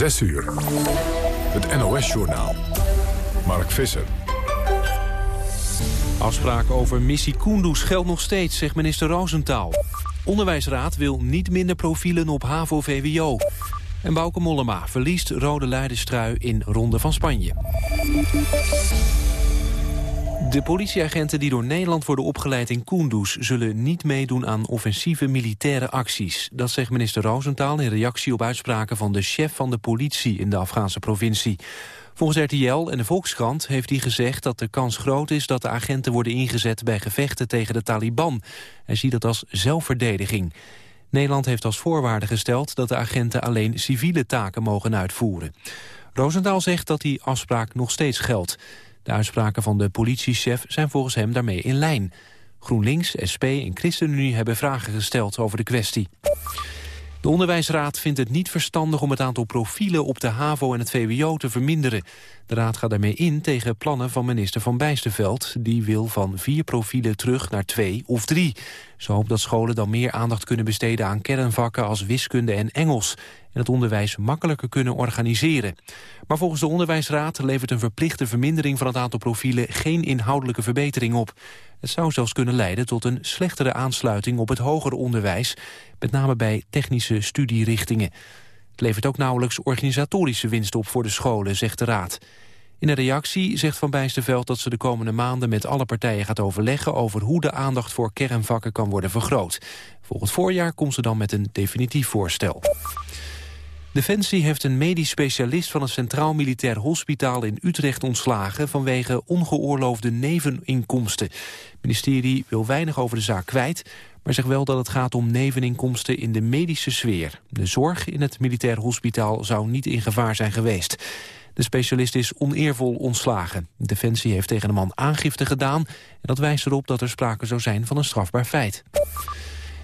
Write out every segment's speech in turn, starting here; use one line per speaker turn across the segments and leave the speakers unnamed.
6 uur. Het NOS-journaal. Mark Visser.
Afspraak over missie Kunduz geldt nog steeds, zegt minister Roosentaal. Onderwijsraad wil niet minder profielen op HAVO-VWO. En Bauke Mollema verliest rode leiderstrui in Ronde van Spanje. De politieagenten die door Nederland worden opgeleid in Kunduz... zullen niet meedoen aan offensieve militaire acties. Dat zegt minister Roosentaal in reactie op uitspraken... van de chef van de politie in de Afghaanse provincie. Volgens RTL en de Volkskrant heeft hij gezegd dat de kans groot is... dat de agenten worden ingezet bij gevechten tegen de Taliban. Hij ziet dat als zelfverdediging. Nederland heeft als voorwaarde gesteld dat de agenten alleen civiele taken mogen uitvoeren. Roosentaal zegt dat die afspraak nog steeds geldt. De uitspraken van de politiechef zijn volgens hem daarmee in lijn. GroenLinks, SP en ChristenUnie hebben vragen gesteld over de kwestie. De Onderwijsraad vindt het niet verstandig om het aantal profielen op de HAVO en het VWO te verminderen. De raad gaat daarmee in tegen plannen van minister Van Bijsterveld. Die wil van vier profielen terug naar twee of drie. Ze hoopt dat scholen dan meer aandacht kunnen besteden aan kernvakken als wiskunde en Engels. En het onderwijs makkelijker kunnen organiseren. Maar volgens de Onderwijsraad levert een verplichte vermindering van het aantal profielen geen inhoudelijke verbetering op. Het zou zelfs kunnen leiden tot een slechtere aansluiting op het hoger onderwijs, met name bij technische studierichtingen. Het levert ook nauwelijks organisatorische winst op voor de scholen, zegt de Raad. In een reactie zegt Van Bijsterveld dat ze de komende maanden met alle partijen gaat overleggen over hoe de aandacht voor kernvakken kan worden vergroot. Volgend voorjaar komt ze dan met een definitief voorstel. Defensie heeft een medisch specialist van het Centraal Militair Hospitaal in Utrecht ontslagen vanwege ongeoorloofde neveninkomsten. Het ministerie wil weinig over de zaak kwijt, maar zegt wel dat het gaat om neveninkomsten in de medische sfeer. De zorg in het Militair Hospitaal zou niet in gevaar zijn geweest. De specialist is oneervol ontslagen. Defensie heeft tegen de man aangifte gedaan en dat wijst erop dat er sprake zou zijn van een strafbaar feit.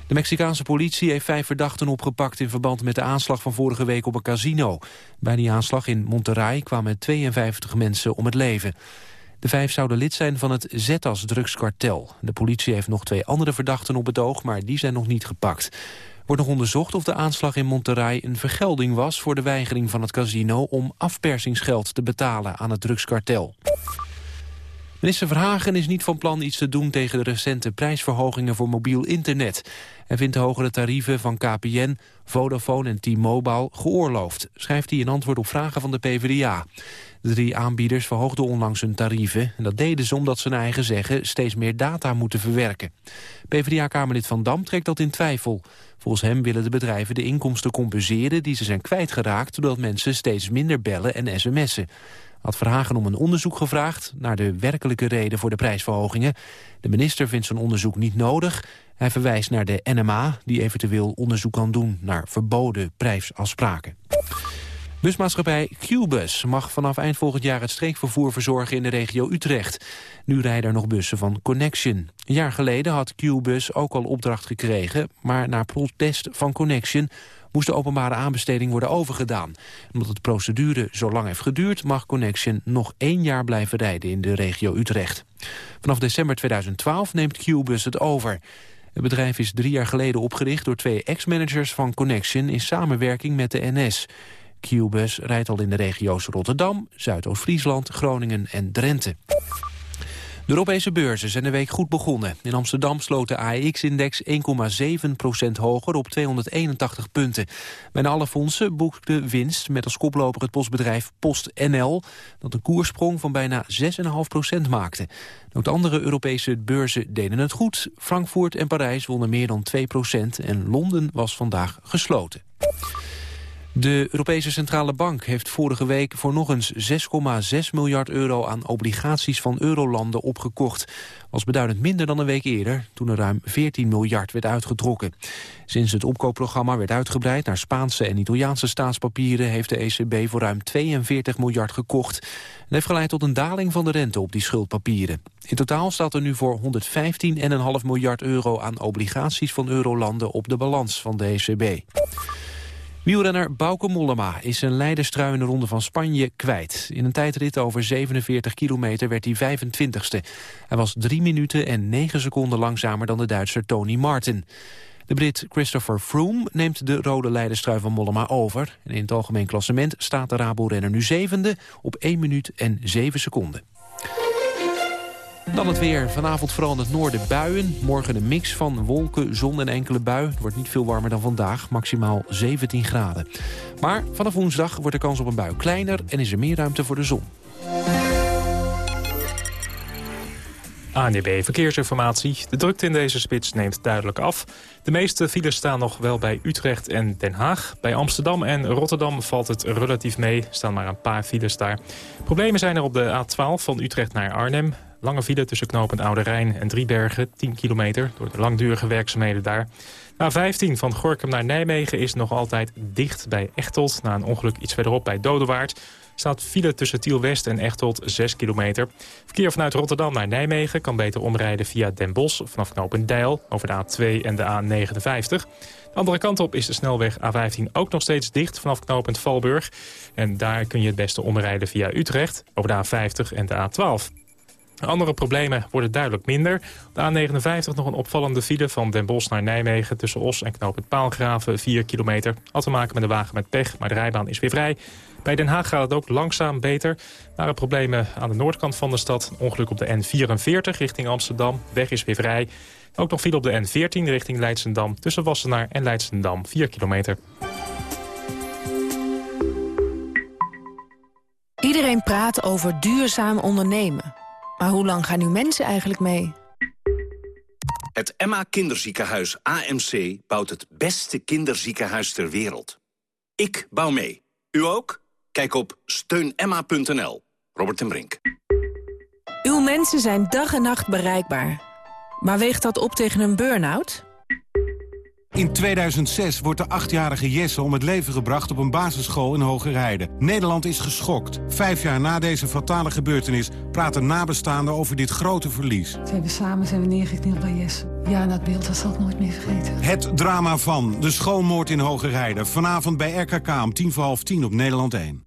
De Mexicaanse politie heeft vijf verdachten opgepakt... in verband met de aanslag van vorige week op een casino. Bij die aanslag in Monterrey kwamen 52 mensen om het leven. De vijf zouden lid zijn van het Zetas-drugskartel. De politie heeft nog twee andere verdachten op het oog... maar die zijn nog niet gepakt. Wordt nog onderzocht of de aanslag in Monterrey een vergelding was... voor de weigering van het casino om afpersingsgeld te betalen aan het drugskartel. Minister Verhagen is niet van plan iets te doen tegen de recente prijsverhogingen voor mobiel internet. Hij vindt de hogere tarieven van KPN, Vodafone en T-Mobile geoorloofd, schrijft hij in antwoord op vragen van de PvdA. De drie aanbieders verhoogden onlangs hun tarieven. En dat deden ze omdat ze naar eigen zeggen steeds meer data moeten verwerken. PvdA-kamerlid Van Dam trekt dat in twijfel. Volgens hem willen de bedrijven de inkomsten compenseren die ze zijn kwijtgeraakt... doordat mensen steeds minder bellen en sms'en had Verhagen om een onderzoek gevraagd naar de werkelijke reden voor de prijsverhogingen. De minister vindt zo'n onderzoek niet nodig. Hij verwijst naar de NMA, die eventueel onderzoek kan doen naar verboden prijsafspraken. Busmaatschappij Qbus mag vanaf eind volgend jaar het streekvervoer verzorgen in de regio Utrecht. Nu rijden er nog bussen van Connection. Een jaar geleden had Qbus ook al opdracht gekregen, maar na protest van Connection moest de openbare aanbesteding worden overgedaan. Omdat de procedure zo lang heeft geduurd... mag Connection nog één jaar blijven rijden in de regio Utrecht. Vanaf december 2012 neemt Qbus het over. Het bedrijf is drie jaar geleden opgericht door twee ex-managers van Connection... in samenwerking met de NS. Qbus rijdt al in de regio's Rotterdam, Zuidoost-Friesland, Groningen en Drenthe. De Europese beurzen zijn de week goed begonnen. In Amsterdam sloot de AEX-index 1,7% hoger op 281 punten. Bijna alle fondsen boekten winst met als koploper het postbedrijf PostNL... dat een koersprong van bijna 6,5% maakte. Ook de andere Europese beurzen deden het goed. Frankfurt en Parijs wonnen meer dan 2% en Londen was vandaag gesloten. De Europese Centrale Bank heeft vorige week voor nog eens 6,6 miljard euro aan obligaties van eurolanden opgekocht. was beduidend minder dan een week eerder, toen er ruim 14 miljard werd uitgetrokken. Sinds het opkoopprogramma werd uitgebreid naar Spaanse en Italiaanse staatspapieren heeft de ECB voor ruim 42 miljard gekocht. Dat heeft geleid tot een daling van de rente op die schuldpapieren. In totaal staat er nu voor 115,5 miljard euro aan obligaties van eurolanden op de balans van de ECB. Wielrenner Bauke Mollema is zijn leiderstrui in de Ronde van Spanje kwijt. In een tijdrit over 47 kilometer werd hij 25ste. Hij was 3 minuten en 9 seconden langzamer dan de Duitser Tony Martin. De Brit Christopher Froome neemt de rode leiderstrui van Mollema over. En in het algemeen klassement staat de Rabo-renner nu zevende op 1 minuut en 7 seconden. Dan het weer. Vanavond vooral in het noorden buien. Morgen een mix van wolken, zon en enkele bui. Het wordt niet veel warmer dan vandaag, maximaal 17 graden. Maar vanaf woensdag wordt de kans op een bui kleiner... en is er meer ruimte voor de zon.
ANDB Verkeersinformatie. De drukte in deze spits neemt duidelijk af. De meeste files staan nog wel bij Utrecht en Den Haag. Bij Amsterdam en Rotterdam valt het relatief mee. Er staan maar een paar files daar. Problemen zijn er op de A12 van Utrecht naar Arnhem. Lange file tussen knooppunt Oude Rijn en Driebergen, 10 kilometer... door de langdurige werkzaamheden daar. A15 van Gorkum naar Nijmegen is nog altijd dicht bij Echteld... na een ongeluk iets verderop bij Dodewaard staat file tussen Tiel-West en Echteld 6 kilometer. Verkeer vanuit Rotterdam naar Nijmegen kan beter omrijden via Den Bosch... vanaf knooppunt Deil over de A2 en de A59. De andere kant op is de snelweg A15 ook nog steeds dicht vanaf knooppunt Valburg. En daar kun je het beste omrijden via Utrecht over de A50 en de A12. Andere problemen worden duidelijk minder. De A59 nog een opvallende file van Den Bosch naar Nijmegen... tussen Os en knooppunt Paalgraven, 4 kilometer. Had te maken met de wagen met pech, maar de rijbaan is weer vrij. Bij Den Haag gaat het ook langzaam beter. Waren problemen aan de noordkant van de stad. Ongeluk op de N44 richting Amsterdam. Weg is weer vrij. Ook nog file op de N14 richting Leidsendam... tussen Wassenaar en Leidsendam, 4 kilometer.
Iedereen praat over duurzaam ondernemen... Maar hoe lang gaan nu mensen eigenlijk mee?
Het Emma Kinderziekenhuis AMC bouwt het beste kinderziekenhuis ter wereld. Ik bouw mee. U ook? Kijk op steunemma.nl. Robert en Brink.
Uw mensen zijn dag en nacht bereikbaar. Maar weegt dat op tegen een burn-out?
In 2006 wordt de achtjarige Jesse om het leven gebracht op een basisschool in Hogerheide. Nederland is geschokt. Vijf jaar na deze fatale gebeurtenis praten nabestaanden over dit grote verlies.
We hebben samen zijn we neergeknield bij Jesse. Ja, dat beeld dat zal ik nooit meer vergeten.
Het drama van de schoolmoord in Hogerheide. Vanavond bij RKK om tien voor half tien op Nederland 1.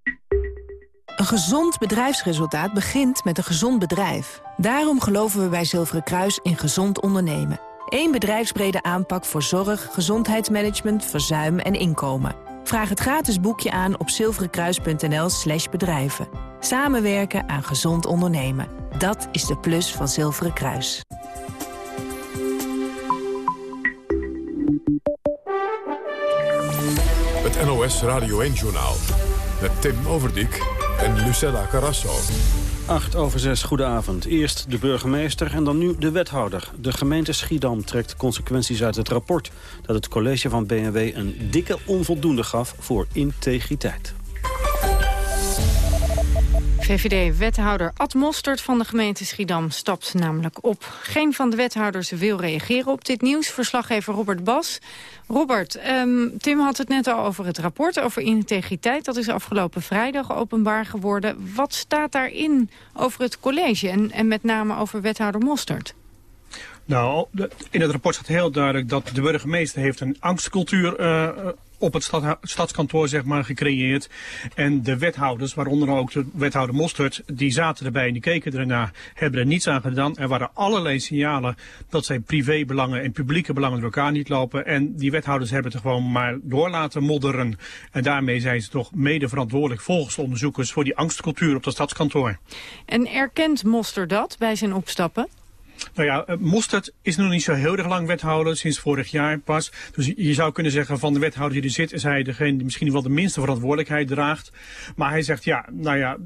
Een gezond bedrijfsresultaat begint met een gezond bedrijf. Daarom geloven we bij Zilveren Kruis in gezond ondernemen. Eén bedrijfsbrede aanpak voor zorg, gezondheidsmanagement, verzuim en inkomen. Vraag het gratis boekje aan op zilverenkruis.nl slash bedrijven. Samenwerken aan gezond ondernemen. Dat is de plus van Zilveren Kruis.
Het NOS Radio 1-journaal. Met Tim Overdijk en Lucella Carrasso.
8 over 6, goedenavond. Eerst de burgemeester en dan nu de wethouder. De gemeente Schiedam trekt consequenties uit het rapport... dat het college van BNW een dikke onvoldoende gaf voor integriteit.
VVD-wethouder Ad Mostert van de gemeente Schiedam stapt namelijk op. Geen van de wethouders wil reageren op dit nieuws. Verslaggever Robert Bas. Robert, ehm, Tim had het net al over het rapport over integriteit. Dat is afgelopen vrijdag openbaar geworden. Wat staat daarin over het college en, en met name over wethouder Mostert?
Nou, in het rapport staat heel duidelijk dat de burgemeester heeft een angstcultuur uh, op het stad, stadskantoor zeg maar, gecreëerd. En de wethouders, waaronder ook de wethouder Mostert, die zaten erbij en die keken ernaar, hebben er niets aan gedaan. Er waren allerlei signalen dat zij privébelangen en publieke belangen door elkaar niet lopen. En die wethouders hebben het gewoon maar door laten modderen. En daarmee zijn ze toch mede verantwoordelijk volgens de onderzoekers voor die angstcultuur op dat stadskantoor.
En erkent Mostert dat bij zijn opstappen?
Nou ja, eh, Mostert is nog niet zo heel erg lang wethouder, sinds vorig jaar pas. Dus je zou kunnen zeggen van de wethouder die er zit, is hij degene die misschien wel de minste verantwoordelijkheid draagt. Maar hij zegt ja, nou ja,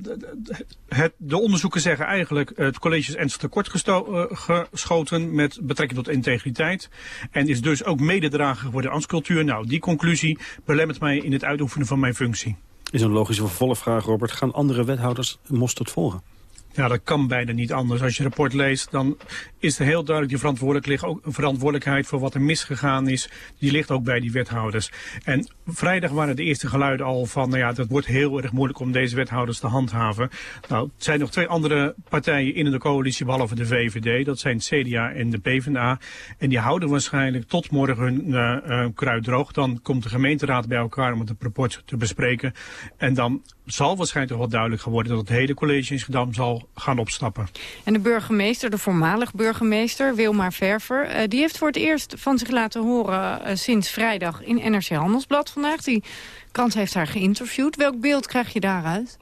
het, de onderzoeken zeggen eigenlijk het college is ernstig tekort uh, geschoten met betrekking tot integriteit. En is dus ook mededrager voor de ambtscultuur. Nou, die conclusie belemmert mij in het uitoefenen van mijn functie.
Is een logische vervolgvraag, Robert. Gaan andere wethouders Mostert volgen?
Ja, dat kan bijna niet anders. Als je rapport leest, dan is er heel duidelijk die verantwoordelijk ligt ook, verantwoordelijkheid voor wat er misgegaan is. Die ligt ook bij die wethouders. En vrijdag waren de eerste geluiden al van, nou ja, dat wordt heel erg moeilijk om deze wethouders te handhaven. Nou, het zijn nog twee andere partijen in de coalitie, behalve de VVD. Dat zijn CDA en de PvdA. En die houden waarschijnlijk tot morgen hun uh, uh, kruid droog. Dan komt de gemeenteraad bij elkaar om het rapport te bespreken. En dan zal waarschijnlijk wel duidelijk geworden dat het hele college in Schiedam zal gaan opstappen.
En de burgemeester, de voormalig burgemeester, Wilmar Verver... Uh, die heeft voor het eerst van zich laten horen uh, sinds vrijdag in NRC Handelsblad vandaag. Die krant heeft haar geïnterviewd. Welk beeld krijg je daaruit?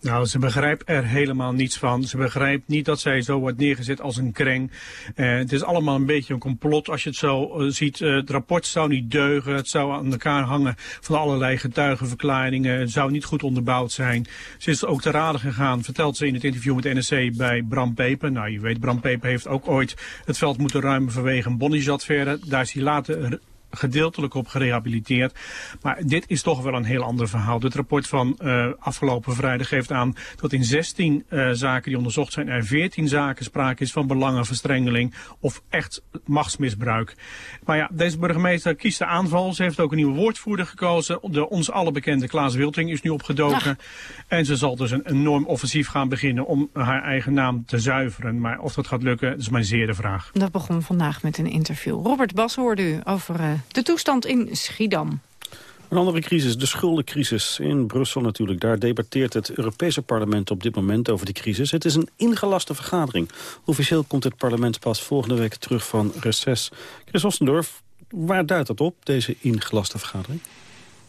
Nou, ze begrijpt er helemaal niets van. Ze begrijpt niet dat zij zo wordt neergezet als een kreng. Uh, het is allemaal een beetje een complot als je het zo uh, ziet. Uh, het rapport zou niet deugen. Het zou aan elkaar hangen van allerlei getuigenverklaringen. Het zou niet goed onderbouwd zijn. Ze is ook te raden gegaan, vertelt ze in het interview met NSC bij Bram Peper. Nou, je weet, Bram Peper heeft ook ooit het veld moeten ruimen vanwege een Bonnie-affaire. Daar is hij later gedeeltelijk op gerehabiliteerd. Maar dit is toch wel een heel ander verhaal. Dit rapport van uh, afgelopen vrijdag geeft aan dat in 16 uh, zaken die onderzocht zijn... er 14 zaken sprake is van belangenverstrengeling of echt machtsmisbruik. Maar ja, deze burgemeester kiest de aanval. Ze heeft ook een nieuwe woordvoerder gekozen. De ons alle bekende Klaas Wilting is nu opgedoken. En ze zal dus een enorm offensief gaan beginnen om haar eigen naam te zuiveren. Maar of dat gaat lukken, is mijn zeer de vraag.
Dat begon vandaag met een interview. Robert Bas hoorde u over... Uh, de toestand in Schiedam.
Een andere crisis, de schuldencrisis in Brussel natuurlijk. Daar debatteert het Europese parlement op dit moment over die crisis. Het is een ingelaste vergadering. Officieel komt het parlement pas volgende week terug van reces. Chris Ossendorf, waar duidt dat op, deze ingelaste vergadering?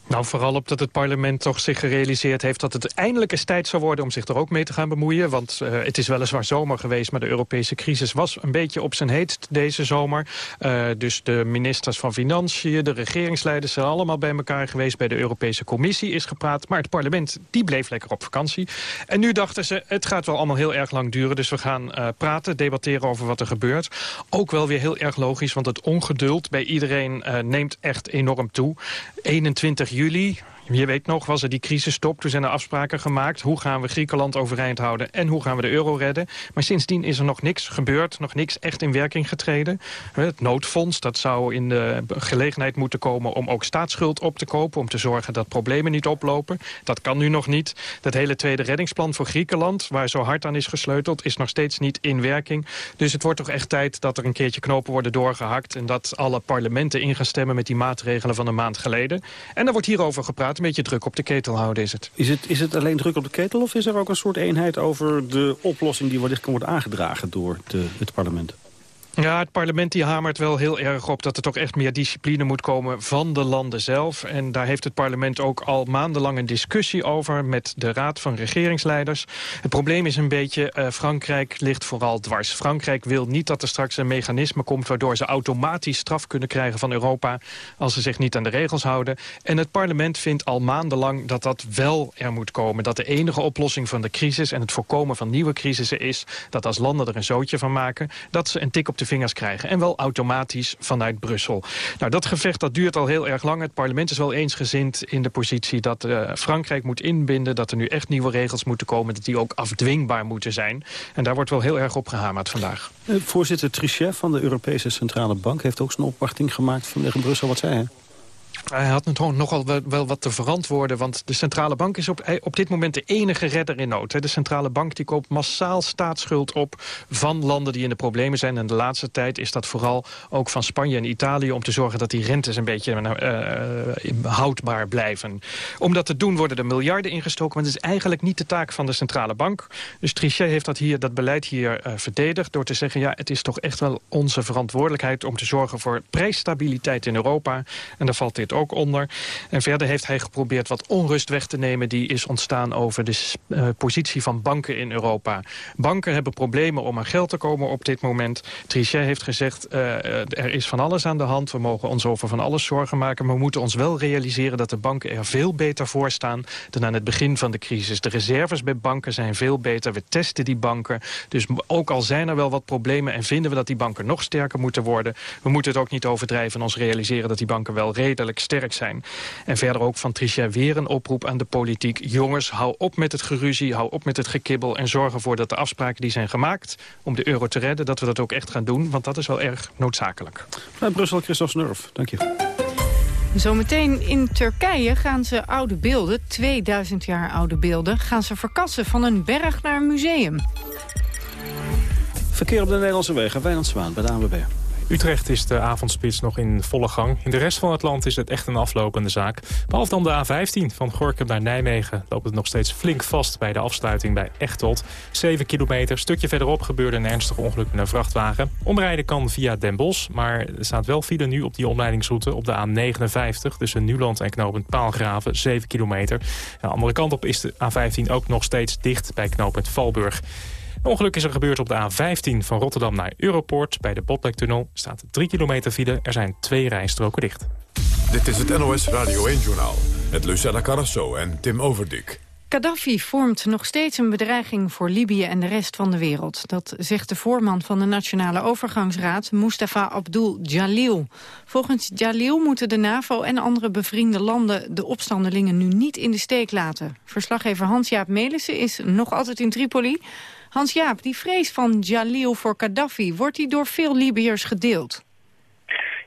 Nou, vooral op dat het parlement toch zich gerealiseerd heeft... dat het eindelijk eens tijd zou worden om zich er ook mee te gaan bemoeien. Want uh, het is weliswaar zomer geweest, maar de Europese crisis was een beetje op zijn heet deze zomer. Uh, dus de ministers van Financiën, de regeringsleiders zijn allemaal bij elkaar geweest. Bij de Europese Commissie is gepraat. Maar het parlement, die bleef lekker op vakantie. En nu dachten ze, het gaat wel allemaal heel erg lang duren. Dus we gaan uh, praten, debatteren over wat er gebeurt. Ook wel weer heel erg logisch, want het ongeduld bij iedereen neemt echt enorm toe. 21 juli je weet nog, was er die crisisstop. Toen zijn er afspraken gemaakt. Hoe gaan we Griekenland overeind houden en hoe gaan we de euro redden? Maar sindsdien is er nog niks gebeurd. Nog niks echt in werking getreden. Het noodfonds, dat zou in de gelegenheid moeten komen... om ook staatsschuld op te kopen. Om te zorgen dat problemen niet oplopen. Dat kan nu nog niet. Dat hele tweede reddingsplan voor Griekenland... waar zo hard aan is gesleuteld, is nog steeds niet in werking. Dus het wordt toch echt tijd dat er een keertje knopen worden doorgehakt... en dat alle parlementen in gaan stemmen met die maatregelen van een maand geleden. En er wordt hierover gepraat een beetje druk op de ketel houden is het.
Is het, is het alleen druk op de ketel of is er ook een soort eenheid over de oplossing die wellicht kan worden aangedragen door de, het parlement?
Ja, het parlement die hamert wel heel erg op dat er toch echt meer discipline moet komen van de landen zelf. En daar heeft het parlement ook al maandenlang een discussie over met de raad van regeringsleiders. Het probleem is een beetje, uh, Frankrijk ligt vooral dwars. Frankrijk wil niet dat er straks een mechanisme komt waardoor ze automatisch straf kunnen krijgen van Europa als ze zich niet aan de regels houden. En het parlement vindt al maandenlang dat dat wel er moet komen. Dat de enige oplossing van de crisis en het voorkomen van nieuwe crisissen is dat als landen er een zootje van maken, dat ze een tik op de vingers krijgen. En wel automatisch vanuit Brussel. Nou, dat gevecht dat duurt al heel erg lang. Het parlement is wel eensgezind in de positie dat uh, Frankrijk moet inbinden... dat er nu echt nieuwe regels moeten komen, dat die ook afdwingbaar moeten zijn. En daar wordt wel heel erg op gehamerd vandaag.
Uh, voorzitter Trichet van de Europese Centrale Bank... heeft ook zijn opwachting gemaakt vanwege Brussel. Wat zei hij?
Hij had nogal wel wat te verantwoorden, want de centrale bank is op, op dit moment de enige redder in nood. De centrale bank die koopt massaal staatsschuld op van landen die in de problemen zijn. En de laatste tijd is dat vooral ook van Spanje en Italië om te zorgen dat die rentes een beetje uh, houdbaar blijven. Om dat te doen worden er miljarden ingestoken, maar het is eigenlijk niet de taak van de centrale bank. Dus Trichet heeft dat, hier, dat beleid hier uh, verdedigd door te zeggen, ja, het is toch echt wel onze verantwoordelijkheid om te zorgen voor prijsstabiliteit in Europa. En daar valt dit ook onder. En verder heeft hij geprobeerd wat onrust weg te nemen... die is ontstaan over de uh, positie van banken in Europa. Banken hebben problemen om aan geld te komen op dit moment. Trichet heeft gezegd, uh, er is van alles aan de hand. We mogen ons over van alles zorgen maken. Maar we moeten ons wel realiseren dat de banken er veel beter voor staan... dan aan het begin van de crisis. De reserves bij banken zijn veel beter. We testen die banken. Dus ook al zijn er wel wat problemen... en vinden we dat die banken nog sterker moeten worden... we moeten het ook niet overdrijven en ons realiseren dat die banken wel redelijk sterk zijn. En verder ook van Trichet weer een oproep aan de politiek. Jongens, hou op met het geruzie, hou op met het gekibbel... en zorg ervoor dat de afspraken die zijn gemaakt om de euro te redden... dat we dat ook echt gaan doen, want dat is wel erg noodzakelijk.
Vanuit Brussel, Christophe Snurf. Dank je.
Zometeen in Turkije gaan ze oude beelden, 2000 jaar oude beelden... gaan ze verkassen van een berg naar een museum.
Verkeer op de Nederlandse wegen, Wijnand Zwaan bij de ANWB.
Utrecht is de avondspits nog in volle gang. In de rest van het land is het echt een aflopende zaak. Behalve dan de A15 van Gorkum naar Nijmegen... loopt het nog steeds flink vast bij de afsluiting bij Echteld. 7 kilometer, stukje verderop gebeurde een ernstig ongeluk met een vrachtwagen. Omrijden kan via Den maar er staat wel file nu op die omleidingsroute... op de A59 tussen Nuland en knooppunt Paalgraven, 7 kilometer. de andere kant op is de A15 ook nog steeds dicht bij knooppunt Valburg. Een ongeluk is er gebeurd op de A15 van Rotterdam naar Europoort. Bij de Botlektunnel staat 3 kilometer file. Er zijn twee rijstroken dicht.
Dit is het NOS Radio 1-journaal met Lucella Carrasso en Tim Overdik.
Gaddafi vormt nog steeds een bedreiging voor Libië en de rest van de wereld. Dat zegt de voorman van de Nationale Overgangsraad, Mustafa Abdul Jalil. Volgens Jalil moeten de NAVO en andere bevriende landen de opstandelingen nu niet in de steek laten. Verslaggever Hans-Jaap Melissen is nog altijd in Tripoli. Hans-Jaap, die vrees van Jalil voor Gaddafi, wordt die door veel Libiërs gedeeld?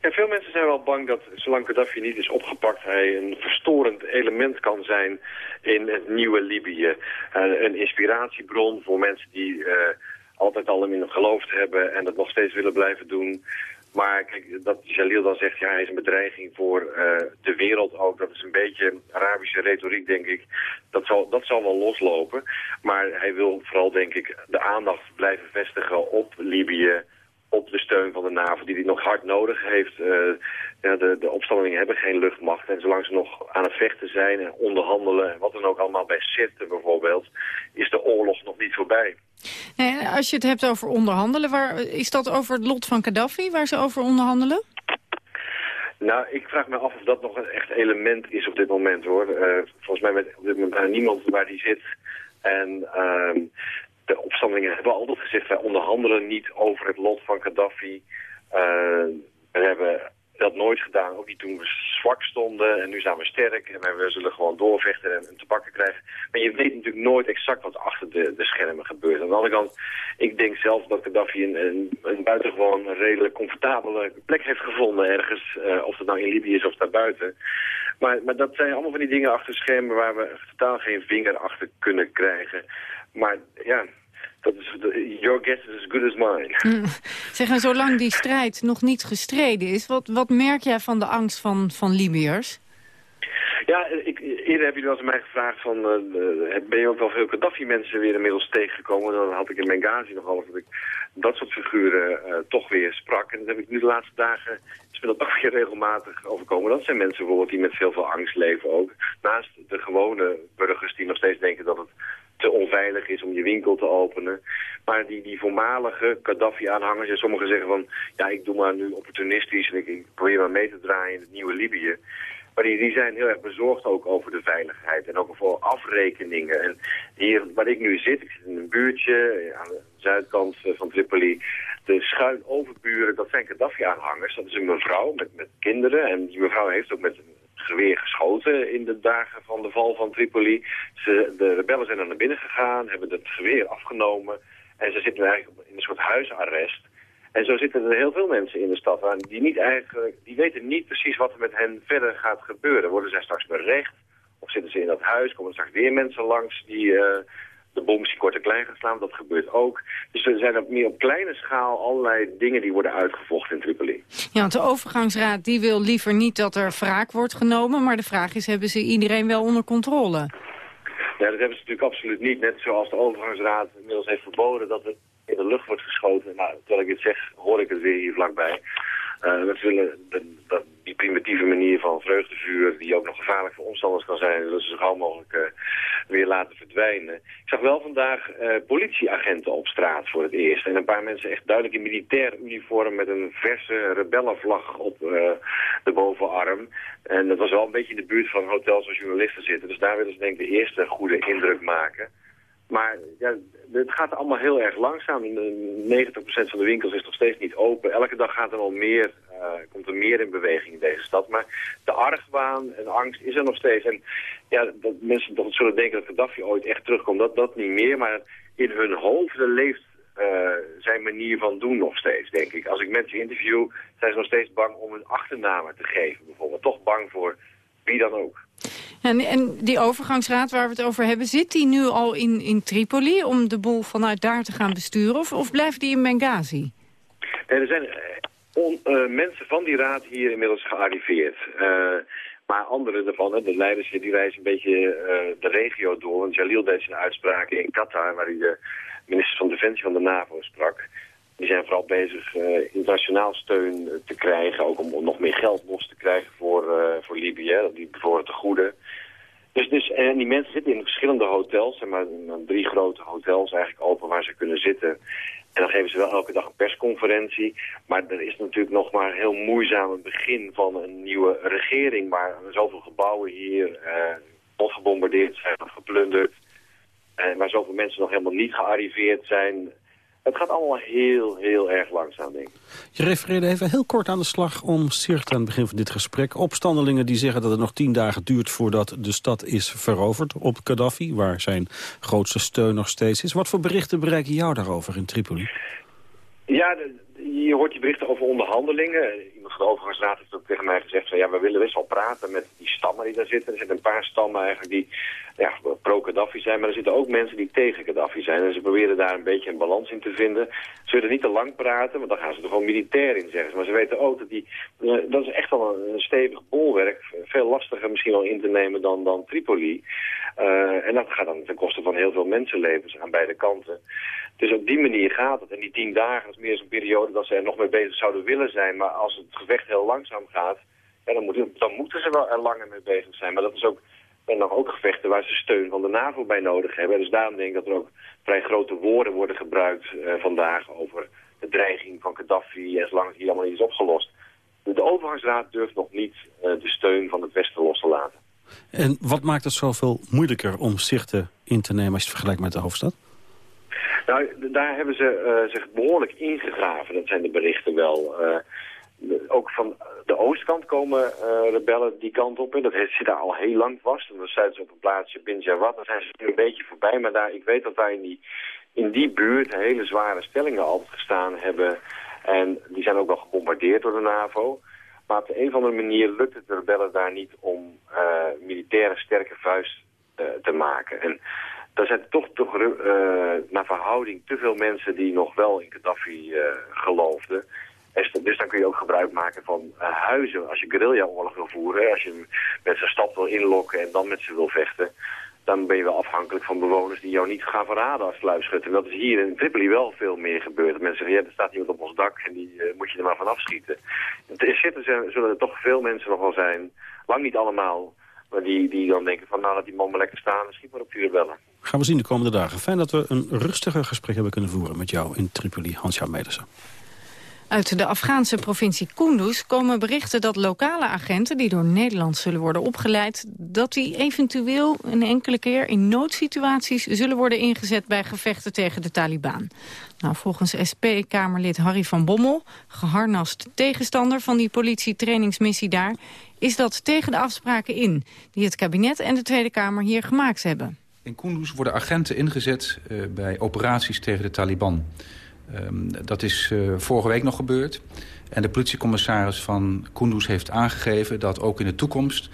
Ja, veel mensen zijn wel bang dat zolang Gaddafi niet is opgepakt... hij een verstorend element kan zijn in het nieuwe Libië. Uh, een inspiratiebron voor mensen die uh, altijd al in hem geloofd hebben... en dat nog steeds willen blijven doen. Maar kijk, dat Jalil dan zegt, ja, hij is een bedreiging voor uh, de wereld ook. Dat is een beetje Arabische retoriek, denk ik. Dat zal, dat zal wel loslopen. Maar hij wil vooral, denk ik, de aandacht blijven vestigen op Libië op de steun van de NAVO, die hij nog hard nodig heeft. Uh, ja, de, de opstandelingen hebben geen luchtmacht. En zolang ze nog aan het vechten zijn en onderhandelen... en wat dan ook allemaal bij zitten bijvoorbeeld... is de oorlog nog niet voorbij.
Nee, als je het hebt over onderhandelen... Waar, is dat over het lot van Gaddafi, waar ze over onderhandelen?
Nou, ik vraag me af of dat nog een echt element is op dit moment, hoor. Uh, volgens mij met op dit moment niemand waar die zit. En uh, de opstandelingen hebben altijd gezegd... wij onderhandelen niet over het lot van Gaddafi. Uh, we hebben dat nooit gedaan, ook niet toen we zwak stonden. En nu zijn we sterk en we zullen gewoon doorvechten en, te bakken krijgen. Maar je weet natuurlijk nooit exact wat achter de, de schermen gebeurt. Aan de andere kant, ik denk zelf dat Gaddafi een, een, een buitengewoon redelijk comfortabele plek heeft gevonden ergens. Uh, of het nou in Libië is of daarbuiten. Maar, maar dat zijn allemaal van die dingen achter schermen waar we totaal geen vinger achter kunnen krijgen. Maar ja, dat is, your guess is as good as mine.
Mm. Zeg, en zolang die strijd nog niet gestreden is... wat, wat merk jij van de angst van, van Libiërs?
Ja, ik, eerder heb je wel eens mij gevraagd van... Uh, ben je ook wel veel Gaddafi-mensen weer inmiddels tegengekomen? Dan had ik in Benghazi nogal dat ik dat soort figuren uh, toch weer sprak. En dat heb ik nu de laatste dagen... is me dat ook weer regelmatig overkomen. Dat zijn mensen bijvoorbeeld die met veel veel angst leven ook. Naast de gewone burgers die nog steeds denken dat het te onveilig is om je winkel te openen. Maar die, die voormalige Gaddafi-aanhangers, en sommigen zeggen van... ja, ik doe maar nu opportunistisch en ik, probeer maar mee te draaien in het nieuwe Libië. Maar die, die zijn heel erg bezorgd ook over de veiligheid en ook voor afrekeningen. En hier waar ik nu zit, ik zit in een buurtje aan de zuidkant van Tripoli... De schuin overburen, dat zijn Gaddafi-aanhangers. Dat is een mevrouw met, met kinderen. En die mevrouw heeft ook met geweer geschoten in de dagen van de val van Tripoli. Ze, de rebellen zijn naar binnen gegaan, hebben het geweer afgenomen. En ze zitten eigenlijk in een soort huisarrest. En zo zitten er heel veel mensen in de stad die, niet eigenlijk, die weten niet precies wat er met hen verder gaat gebeuren. Worden zij straks berecht? Of zitten ze in dat huis? Komen er straks weer mensen langs die, uh, de boms die kort en klein gaan slaan, dat gebeurt ook. Dus er zijn op meer op kleine schaal allerlei dingen die worden uitgevochten in Tripoli.
Ja, want de overgangsraad die wil liever niet dat er wraak wordt genomen. Maar de vraag is, hebben ze iedereen wel onder controle?
Ja, dat hebben ze natuurlijk absoluut niet. Net zoals de overgangsraad inmiddels heeft verboden dat er in de lucht wordt geschoten. Nou, terwijl ik het zeg, hoor ik het weer hier vlakbij. Uh, we willen de, de, die primitieve manier van vreugdevuur, die ook nog gevaarlijk voor omstanders kan zijn, willen ze zo gauw mogelijk uh, weer laten verdwijnen. Ik zag wel vandaag uh, politieagenten op straat voor het eerst. En een paar mensen echt duidelijk in militair uniform met een verse rebellenvlag op de bovenarm. En dat was wel een beetje in de buurt van hotels waar journalisten zitten. Dus daar willen ze denk ik de eerste goede indruk maken. Maar ja, het gaat allemaal heel erg langzaam. 90% van de winkels is nog steeds niet open. Elke dag gaat er al meer, uh, komt er meer in beweging in deze stad. Maar de argwaan en angst is er nog steeds. En ja, dat mensen toch zullen denken dat Gaddafi ooit echt terugkomt, dat, dat niet meer. Maar in hun hoofden leeft uh, zijn manier van doen nog steeds, denk ik. Als ik mensen interview, zijn ze nog steeds bang om hun achternamen te geven, bijvoorbeeld. Toch bang voor wie dan ook.
En, en die overgangsraad waar we het over hebben, zit die nu al in, in Tripoli om de boel vanuit daar te gaan besturen? Of, of blijft die in Benghazi?
Nee, er zijn on, mensen van die raad hier inmiddels gearriveerd. maar anderen ervan, de leiders die reizen een beetje de regio door. Want Jalil deed zijn uitspraken in Qatar, waar hij de minister van Defensie van de NAVO sprak. Die zijn vooral bezig internationaal steun te krijgen, ook om, nog meer geld los te krijgen voor, voor Libië, die bijvoorbeeld te goede. Dus, dus, en die mensen zitten in verschillende hotels, zeg maar, drie grote hotels eigenlijk open waar ze kunnen zitten. En dan geven ze wel elke dag een persconferentie. Maar er is natuurlijk nog maar heel moeizaam begin van een nieuwe regering... waar zoveel gebouwen hier eh, gebombardeerd zijn of geplunderd. En waar zoveel mensen nog helemaal niet gearriveerd zijn. Het gaat allemaal heel, heel erg langzaam, denk ik.
Je refereerde even heel kort aan de slag om Sirte aan het begin van dit gesprek. Opstandelingen die zeggen dat het nog tien dagen duurt voordat de stad is veroverd op Gaddafi, waar zijn grootste steun nog steeds is. Wat voor berichten bereiken jou daarover in Tripoli?
Ja, je hoort die berichten over onderhandelingen. Van de overgangsraad heeft ook tegen mij gezegd... Van, ja, we willen best wel praten met die stammen die daar zitten. Er zitten een paar stammen eigenlijk die ja, pro-Gaddafi zijn... maar er zitten ook mensen die tegen Gaddafi zijn. En ze proberen daar een beetje een balans in te vinden. Ze willen niet te lang praten, want dan gaan ze er gewoon militair in, zeggen Maar ze weten ook dat die... Eh, dat is echt wel een, stevig bolwerk. Veel lastiger misschien wel in te nemen dan, dan Tripoli. Uh, en dat gaat dan ten koste van heel veel mensenlevens aan beide kanten. Dus op die manier gaat het. En die tien dagen is meer zo'n periode dat ze er nog mee bezig zouden willen zijn. Maar als het gevecht heel langzaam gaat, ja, dan, moeten, dan moeten ze wel er langer mee bezig zijn. Maar dat is ook, en nog ook gevechten waar ze steun van de NAVO bij nodig hebben. Dus daarom denk ik dat er ook vrij grote woorden worden gebruikt uh, vandaag over de dreiging van Gaddafi. En zolang het hier allemaal niet is opgelost. De, de overgangsraad durft nog niet uh, de steun van het Westen los te laten.
En wat maakt het zoveel moeilijker om zichten in te nemen als je het vergelijkt met de hoofdstad?
Nou, daar hebben ze uh, zich behoorlijk ingegraven. Dat zijn de berichten wel. Uh, ook van de oostkant komen uh, rebellen die kant op. En dat zit daar al heel lang vast. En dan zijn ze op een plaatsje Bin Jawad. Dan zijn ze nu een beetje voorbij. Maar daar, ik weet dat daar in die, in die buurt hele zware stellingen altijd gestaan hebben. En die zijn ook wel gebombardeerd door de NAVO. Maar op de een of andere manier lukt het de rebellen daar niet om militaire sterke vuist te maken. En er zijn toch, toch uh, naar verhouding te veel mensen die nog wel in Gaddafi uh, geloofden. Dus dan kun je ook gebruik maken van uh, huizen. Als je guerrilla-oorlog wil voeren, als je mensen een stad wil inlokken en dan met ze wil vechten... dan ben je wel afhankelijk van bewoners die jou niet gaan verraden als sluipschutter. En dat is hier in Tripoli wel veel meer gebeurd. Mensen zeggen, ja, er staat iemand op ons dak en die moet je er maar van afschieten. Er zitten, zullen er toch veel mensen nog wel zijn, lang niet allemaal... maar die, die dan denken van, nou, laat die man maar lekker staan, schiet maar op die rebellen.
Gaan we zien de komende dagen. Fijn dat we een rustiger gesprek hebben kunnen voeren met jou in Tripoli, Hans-Jan Medersen.
Uit de Afghaanse provincie Kunduz komen berichten dat lokale agenten... die door Nederland zullen worden opgeleid... dat die eventueel een enkele keer in noodsituaties... zullen worden ingezet bij gevechten tegen de Taliban. Nou, volgens SP-Kamerlid Harry van Bommel... geharnast tegenstander van die politietrainingsmissie daar... is dat tegen de afspraken in... die het kabinet en de Tweede Kamer hier gemaakt hebben.
In Kunduz worden agenten ingezet uh, bij operaties tegen de Taliban. Um, dat is uh, vorige week nog gebeurd. En de politiecommissaris van Kunduz heeft aangegeven... dat ook in de toekomst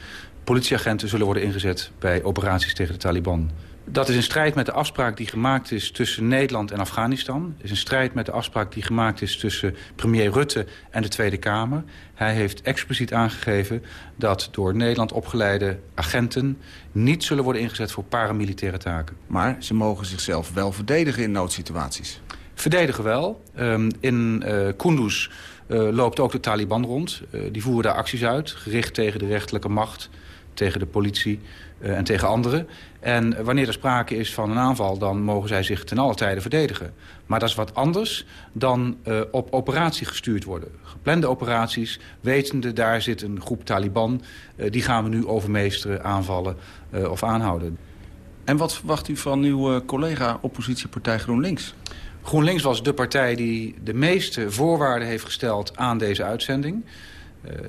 politieagenten zullen worden ingezet... bij operaties tegen de Taliban. Dat is een strijd met de afspraak die gemaakt is tussen Nederland en Afghanistan. Het is een strijd met de afspraak die gemaakt is tussen premier Rutte en de Tweede Kamer. Hij heeft expliciet aangegeven dat door Nederland opgeleide agenten... niet zullen worden ingezet voor paramilitaire taken.
Maar ze mogen zichzelf wel verdedigen in noodsituaties.
Verdedigen wel. Um, in uh, Kunduz uh, loopt ook de Taliban rond. Uh, die voeren daar acties uit, gericht tegen de rechterlijke macht... tegen de politie en tegen anderen. En wanneer er sprake is van een aanval, dan mogen zij zich ten alle tijde verdedigen. Maar dat is wat anders dan op operatie gestuurd worden. Geplande operaties, wetende daar zit een groep Taliban... Die gaan we nu overmeesteren, aanvallen of aanhouden.
En wat verwacht u van uw collega oppositiepartij GroenLinks?
GroenLinks was de partij die de meeste voorwaarden heeft gesteld aan deze uitzending...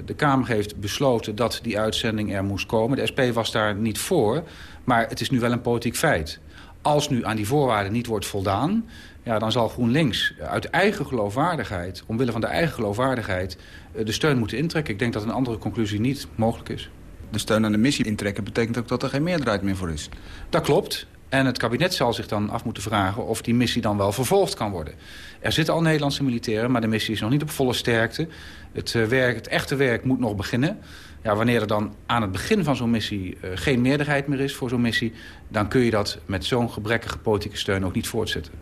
De Kamer heeft besloten dat die uitzending er moest komen. De SP was daar niet voor, maar het is nu wel een politiek feit. Als nu aan die voorwaarden niet wordt voldaan... Ja, dan zal GroenLinks uit eigen geloofwaardigheid... omwille van de eigen geloofwaardigheid de steun moeten intrekken. Ik denk dat een andere conclusie niet mogelijk is.
De steun aan de missie intrekken betekent ook dat er geen meerderheid meer voor is.
Dat klopt. En het kabinet zal zich dan af moeten vragen of die missie dan wel vervolgd kan worden. Er zitten al Nederlandse militairen, maar de missie is nog niet op volle sterkte. Het, uh, werk, het echte werk moet nog beginnen. Ja, wanneer er dan aan het begin van zo'n missie uh, geen meerderheid meer is voor zo'n missie... dan kun je dat met zo'n gebrekkige politieke steun ook niet voortzetten.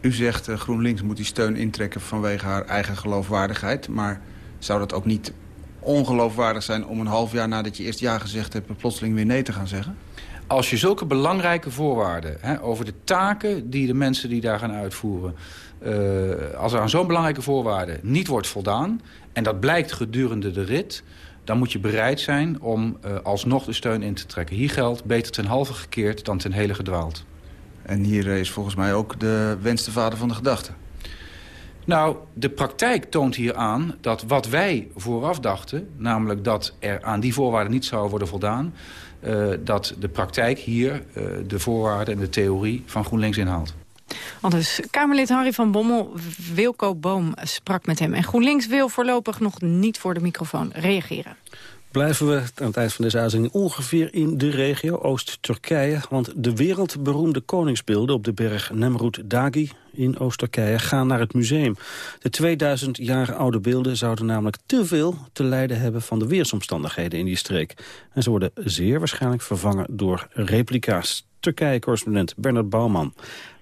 U zegt uh, GroenLinks moet die steun intrekken vanwege haar eigen geloofwaardigheid. Maar zou dat ook niet ongeloofwaardig zijn om een half jaar nadat je eerst ja gezegd hebt... plotseling weer nee te gaan zeggen?
Als je zulke belangrijke voorwaarden hè, over de taken die de mensen die daar gaan uitvoeren... Uh, als er aan zo'n belangrijke voorwaarden niet wordt voldaan... en dat blijkt gedurende de rit dan moet je bereid zijn om uh, alsnog de steun in te trekken. Hier geldt beter ten halve gekeerd dan ten hele gedwaald.
En hier is volgens mij ook de wens de vader van de gedachte.
Nou, de praktijk toont hier aan dat wat wij vooraf dachten... namelijk dat er aan die voorwaarden niet zou worden voldaan... Uh, dat de praktijk hier uh, de voorwaarden en de theorie van GroenLinks inhaalt.
Anders Kamerlid Harry van Bommel, Wilco Boom sprak met hem. En GroenLinks wil voorlopig nog niet voor de microfoon reageren.
Blijven we aan het eind van deze uitzending ongeveer in de regio Oost-Turkije. Want de wereldberoemde koningsbeelden op de berg Nemrut Dagi in Oost-Turkije gaan naar het museum. De 2000 jaar oude beelden zouden namelijk te veel te lijden hebben van de weersomstandigheden in die streek. En ze worden zeer waarschijnlijk vervangen door replica's. Turkije-correspondent Bernard Bouwman.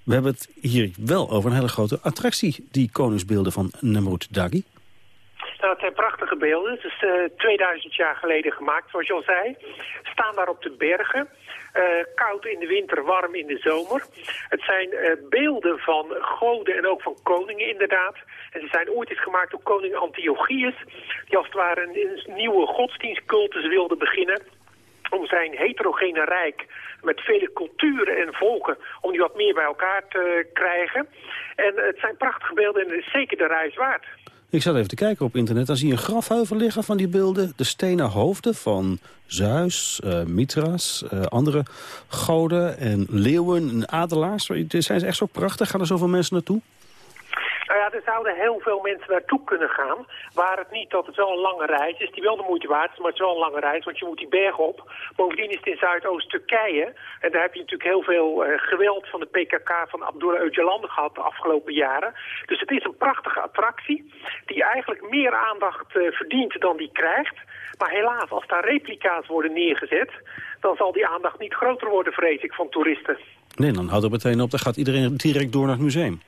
We hebben het hier wel over een hele grote attractie, die koningsbeelden van Nemrut Dagi.
Het zijn prachtige beelden. Het is uh, 2000 jaar geleden gemaakt, zoals je al zei. Staan daar op de bergen. Uh, koud in de winter, warm in de zomer. Het zijn uh, beelden van goden en ook van koningen inderdaad. En ze zijn ooit eens gemaakt door koning Antiochius. Die als het ware een, nieuwe godsdienstcultus wilde beginnen om zijn heterogene rijk met vele culturen en volken, om die wat meer bij elkaar te krijgen. En het zijn prachtige beelden en zeker de reis waard.
Ik zat even te kijken op internet. Dan zie je een grafheuvel liggen van die beelden. De stenen hoofden van Zeus, uh, Mithras, uh, andere goden en leeuwen en adelaars. Zijn ze echt zo prachtig? Gaan er zoveel mensen naartoe?
Nou ja, er zouden heel veel mensen naartoe kunnen gaan. Waar het niet dat het wel een lange reis is, die wel de moeite waard is, maar het is wel een lange reis, want je moet die berg op. Bovendien is het in Zuidoost-Turkije. En daar heb je natuurlijk heel veel uh, geweld van de PKK van Abdullah Öcalan gehad de afgelopen jaren. Dus het is een prachtige attractie die eigenlijk meer aandacht uh, verdient dan die krijgt. Maar helaas, als daar replica's worden neergezet, dan zal die aandacht niet groter worden, vrees ik, van toeristen.
Nee, dan houdt het meteen op. Dan gaat iedereen direct door naar het museum.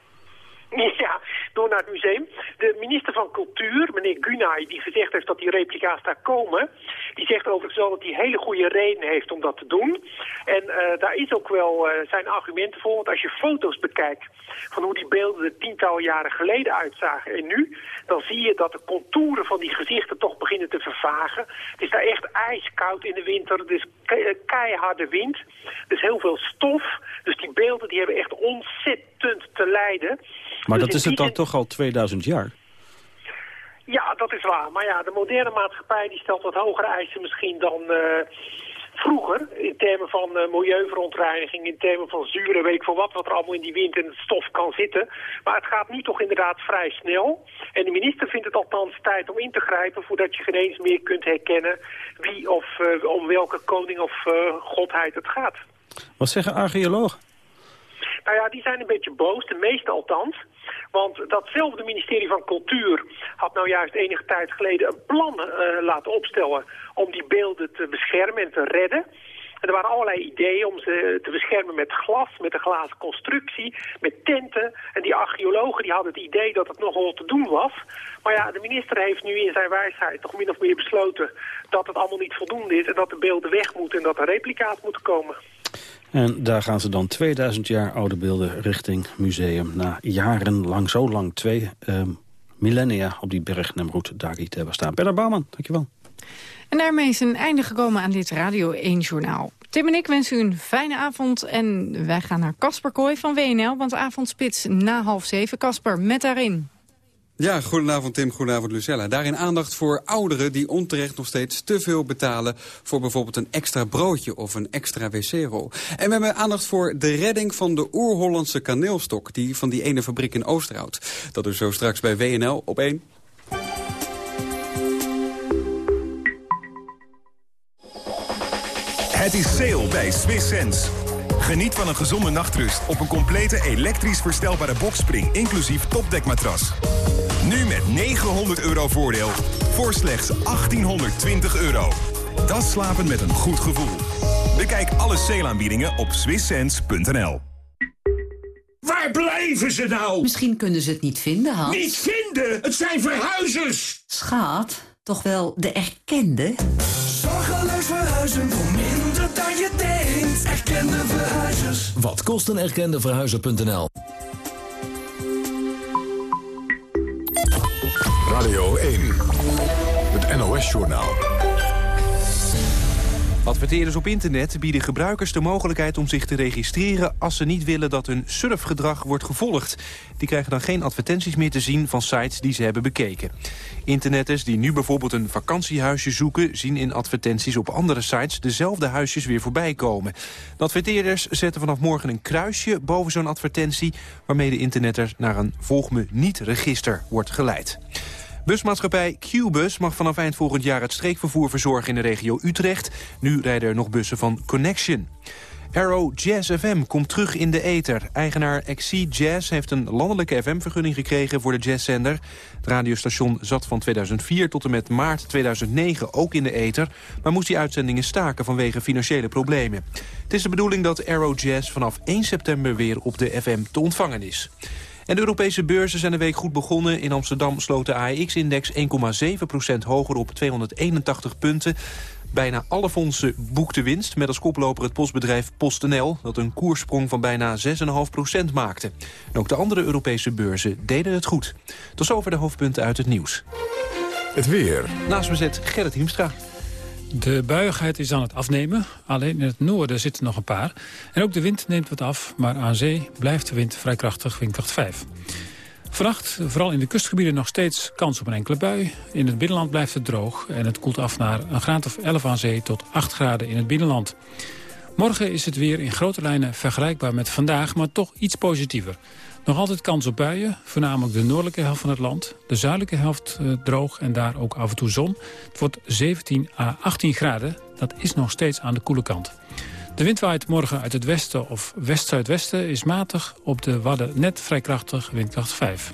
Ja, door naar het museum. De minister van Cultuur, meneer Gunay, die gezegd heeft dat die replica's daar komen... die zegt overigens wel dat hij hele goede reden heeft om dat te doen. En uh, daar is ook wel uh, zijn argumenten voor. Want als je foto's bekijkt van hoe die beelden er tientallen jaren geleden uitzagen en nu... dan zie je dat de contouren van die gezichten toch beginnen te vervagen. Het is daar echt ijskoud in de winter. Het is ke keiharde wind. Er is heel veel stof. Dus die beelden die hebben echt ontzettend te lijden.
Maar dus dat is het dan toch al 2000 jaar?
Ja, dat is waar. Maar ja, de moderne maatschappij die stelt wat hogere eisen misschien dan uh, vroeger. In termen van uh, milieuverontreiniging, in termen van zuren, weet ik veel wat, wat er allemaal in die wind en stof kan zitten. Maar het gaat nu toch inderdaad vrij snel. En de minister vindt het althans tijd om in te grijpen voordat je geen eens meer kunt herkennen wie of uh, om welke koning of godheid het gaat.
Wat zeggen archeologen?
Nou ja, die zijn een beetje boos, de meeste althans. Want datzelfde ministerie van Cultuur had nou juist enige tijd geleden een plan uh, laten opstellen om die beelden te beschermen en te redden. En er waren allerlei ideeën om ze te beschermen met glas, met een glazen constructie, met tenten. En die archeologen die hadden het idee dat het nogal te doen was. Maar ja, de minister heeft nu in zijn wijsheid toch min of meer besloten dat het allemaal niet voldoende is. En dat de beelden weg moeten en dat er replica's moeten komen.
En daar gaan ze dan 2000 jaar oude beelden richting museum. Na jarenlang, zo lang, twee uh, millennia op die berg Nemrut Dagi te hebben staan. Bernard Bouwman, dankjewel.
En daarmee is een einde gekomen aan dit Radio 1-journaal. Tim en ik wensen u een fijne avond en wij gaan naar Casper Kooi van WNL... want avondspits na half zeven. Casper, met daarin.
Ja, goedenavond Tim, goedenavond Lucella. Daarin aandacht voor ouderen die onterecht nog steeds te veel betalen... voor bijvoorbeeld een extra broodje of een extra wc-rol. En we hebben aandacht voor de redding van de oer-Hollandse kaneelstok... die van die ene fabriek in Oosterhout. Dat is zo straks bij WNL op 1.
Het is sale bij Swiss Sense. Geniet van een gezonde nachtrust op een complete elektrisch verstelbare boxspring... inclusief topdekmatras. Nu met 900 euro voordeel voor slechts 1820 euro. Dat slapen met een goed gevoel. Bekijk alle sale op swisssense.nl.
Waar blijven ze nou?
Misschien kunnen ze het niet vinden, Hans.
Niet vinden? Het zijn verhuizers!
Schaat, toch wel de erkende?
Zorgeloos verhuizen voor minder dan je denkt. Erkende verhuizers.
Wat kost een erkende verhuizer.nl?
NOS-journaal.
Adverteerders op internet bieden gebruikers de mogelijkheid om zich te registreren als ze niet willen dat hun surfgedrag wordt gevolgd. Die krijgen dan geen advertenties meer te zien van sites die ze hebben bekeken. Internetters die nu bijvoorbeeld een vakantiehuisje zoeken... zien in advertenties op andere sites dezelfde huisjes weer voorbij komen. De adverteerders zetten vanaf morgen een kruisje boven zo'n advertentie... waarmee de internetter naar een volg me niet-register wordt geleid. Busmaatschappij Qbus mag vanaf eind volgend jaar het streekvervoer verzorgen in de regio Utrecht. Nu rijden er nog bussen van Connection. Arrow Jazz FM komt terug in de ether. Eigenaar XC Jazz heeft een landelijke FM-vergunning gekregen voor de jazzzender. Het radiostation zat van 2004 tot en met maart 2009 ook in de ether... maar moest die uitzendingen staken vanwege financiële problemen. Het is de bedoeling dat Arrow Jazz vanaf 1 september weer op de FM te ontvangen is. En de Europese beurzen zijn de week goed begonnen. In Amsterdam sloot de AEX-index 1,7% hoger op 281 punten. Bijna alle fondsen boekten winst, met als koploper het postbedrijf PostNL... dat een koerssprong van bijna 6,5% maakte. En ook de andere Europese beurzen deden het goed. Tot zover de hoofdpunten uit het nieuws.
Het weer.
Naast me zit Gerrit Hiemstra.
De buigheid is aan het afnemen. Alleen in het noorden zitten nog een paar. En ook de wind neemt wat af, maar aan zee blijft de wind vrij krachtig, windkracht 5. Vannacht, vooral in de kustgebieden, nog steeds kans op een enkele bui. In het binnenland blijft het droog en het koelt af naar een graad of 11 aan zee tot 8 graden in het binnenland. Morgen is het weer in grote lijnen vergelijkbaar met vandaag, maar toch iets positiever. Nog altijd kans op buien, voornamelijk de noordelijke helft van het land. De zuidelijke helft uh, droog en daar ook af en toe zon. Het wordt 17 à 18 graden. Dat is nog steeds aan de koele kant. De wind waait morgen uit het westen of west-zuidwesten is matig. Op de Wadden net vrij krachtig, windkracht 5.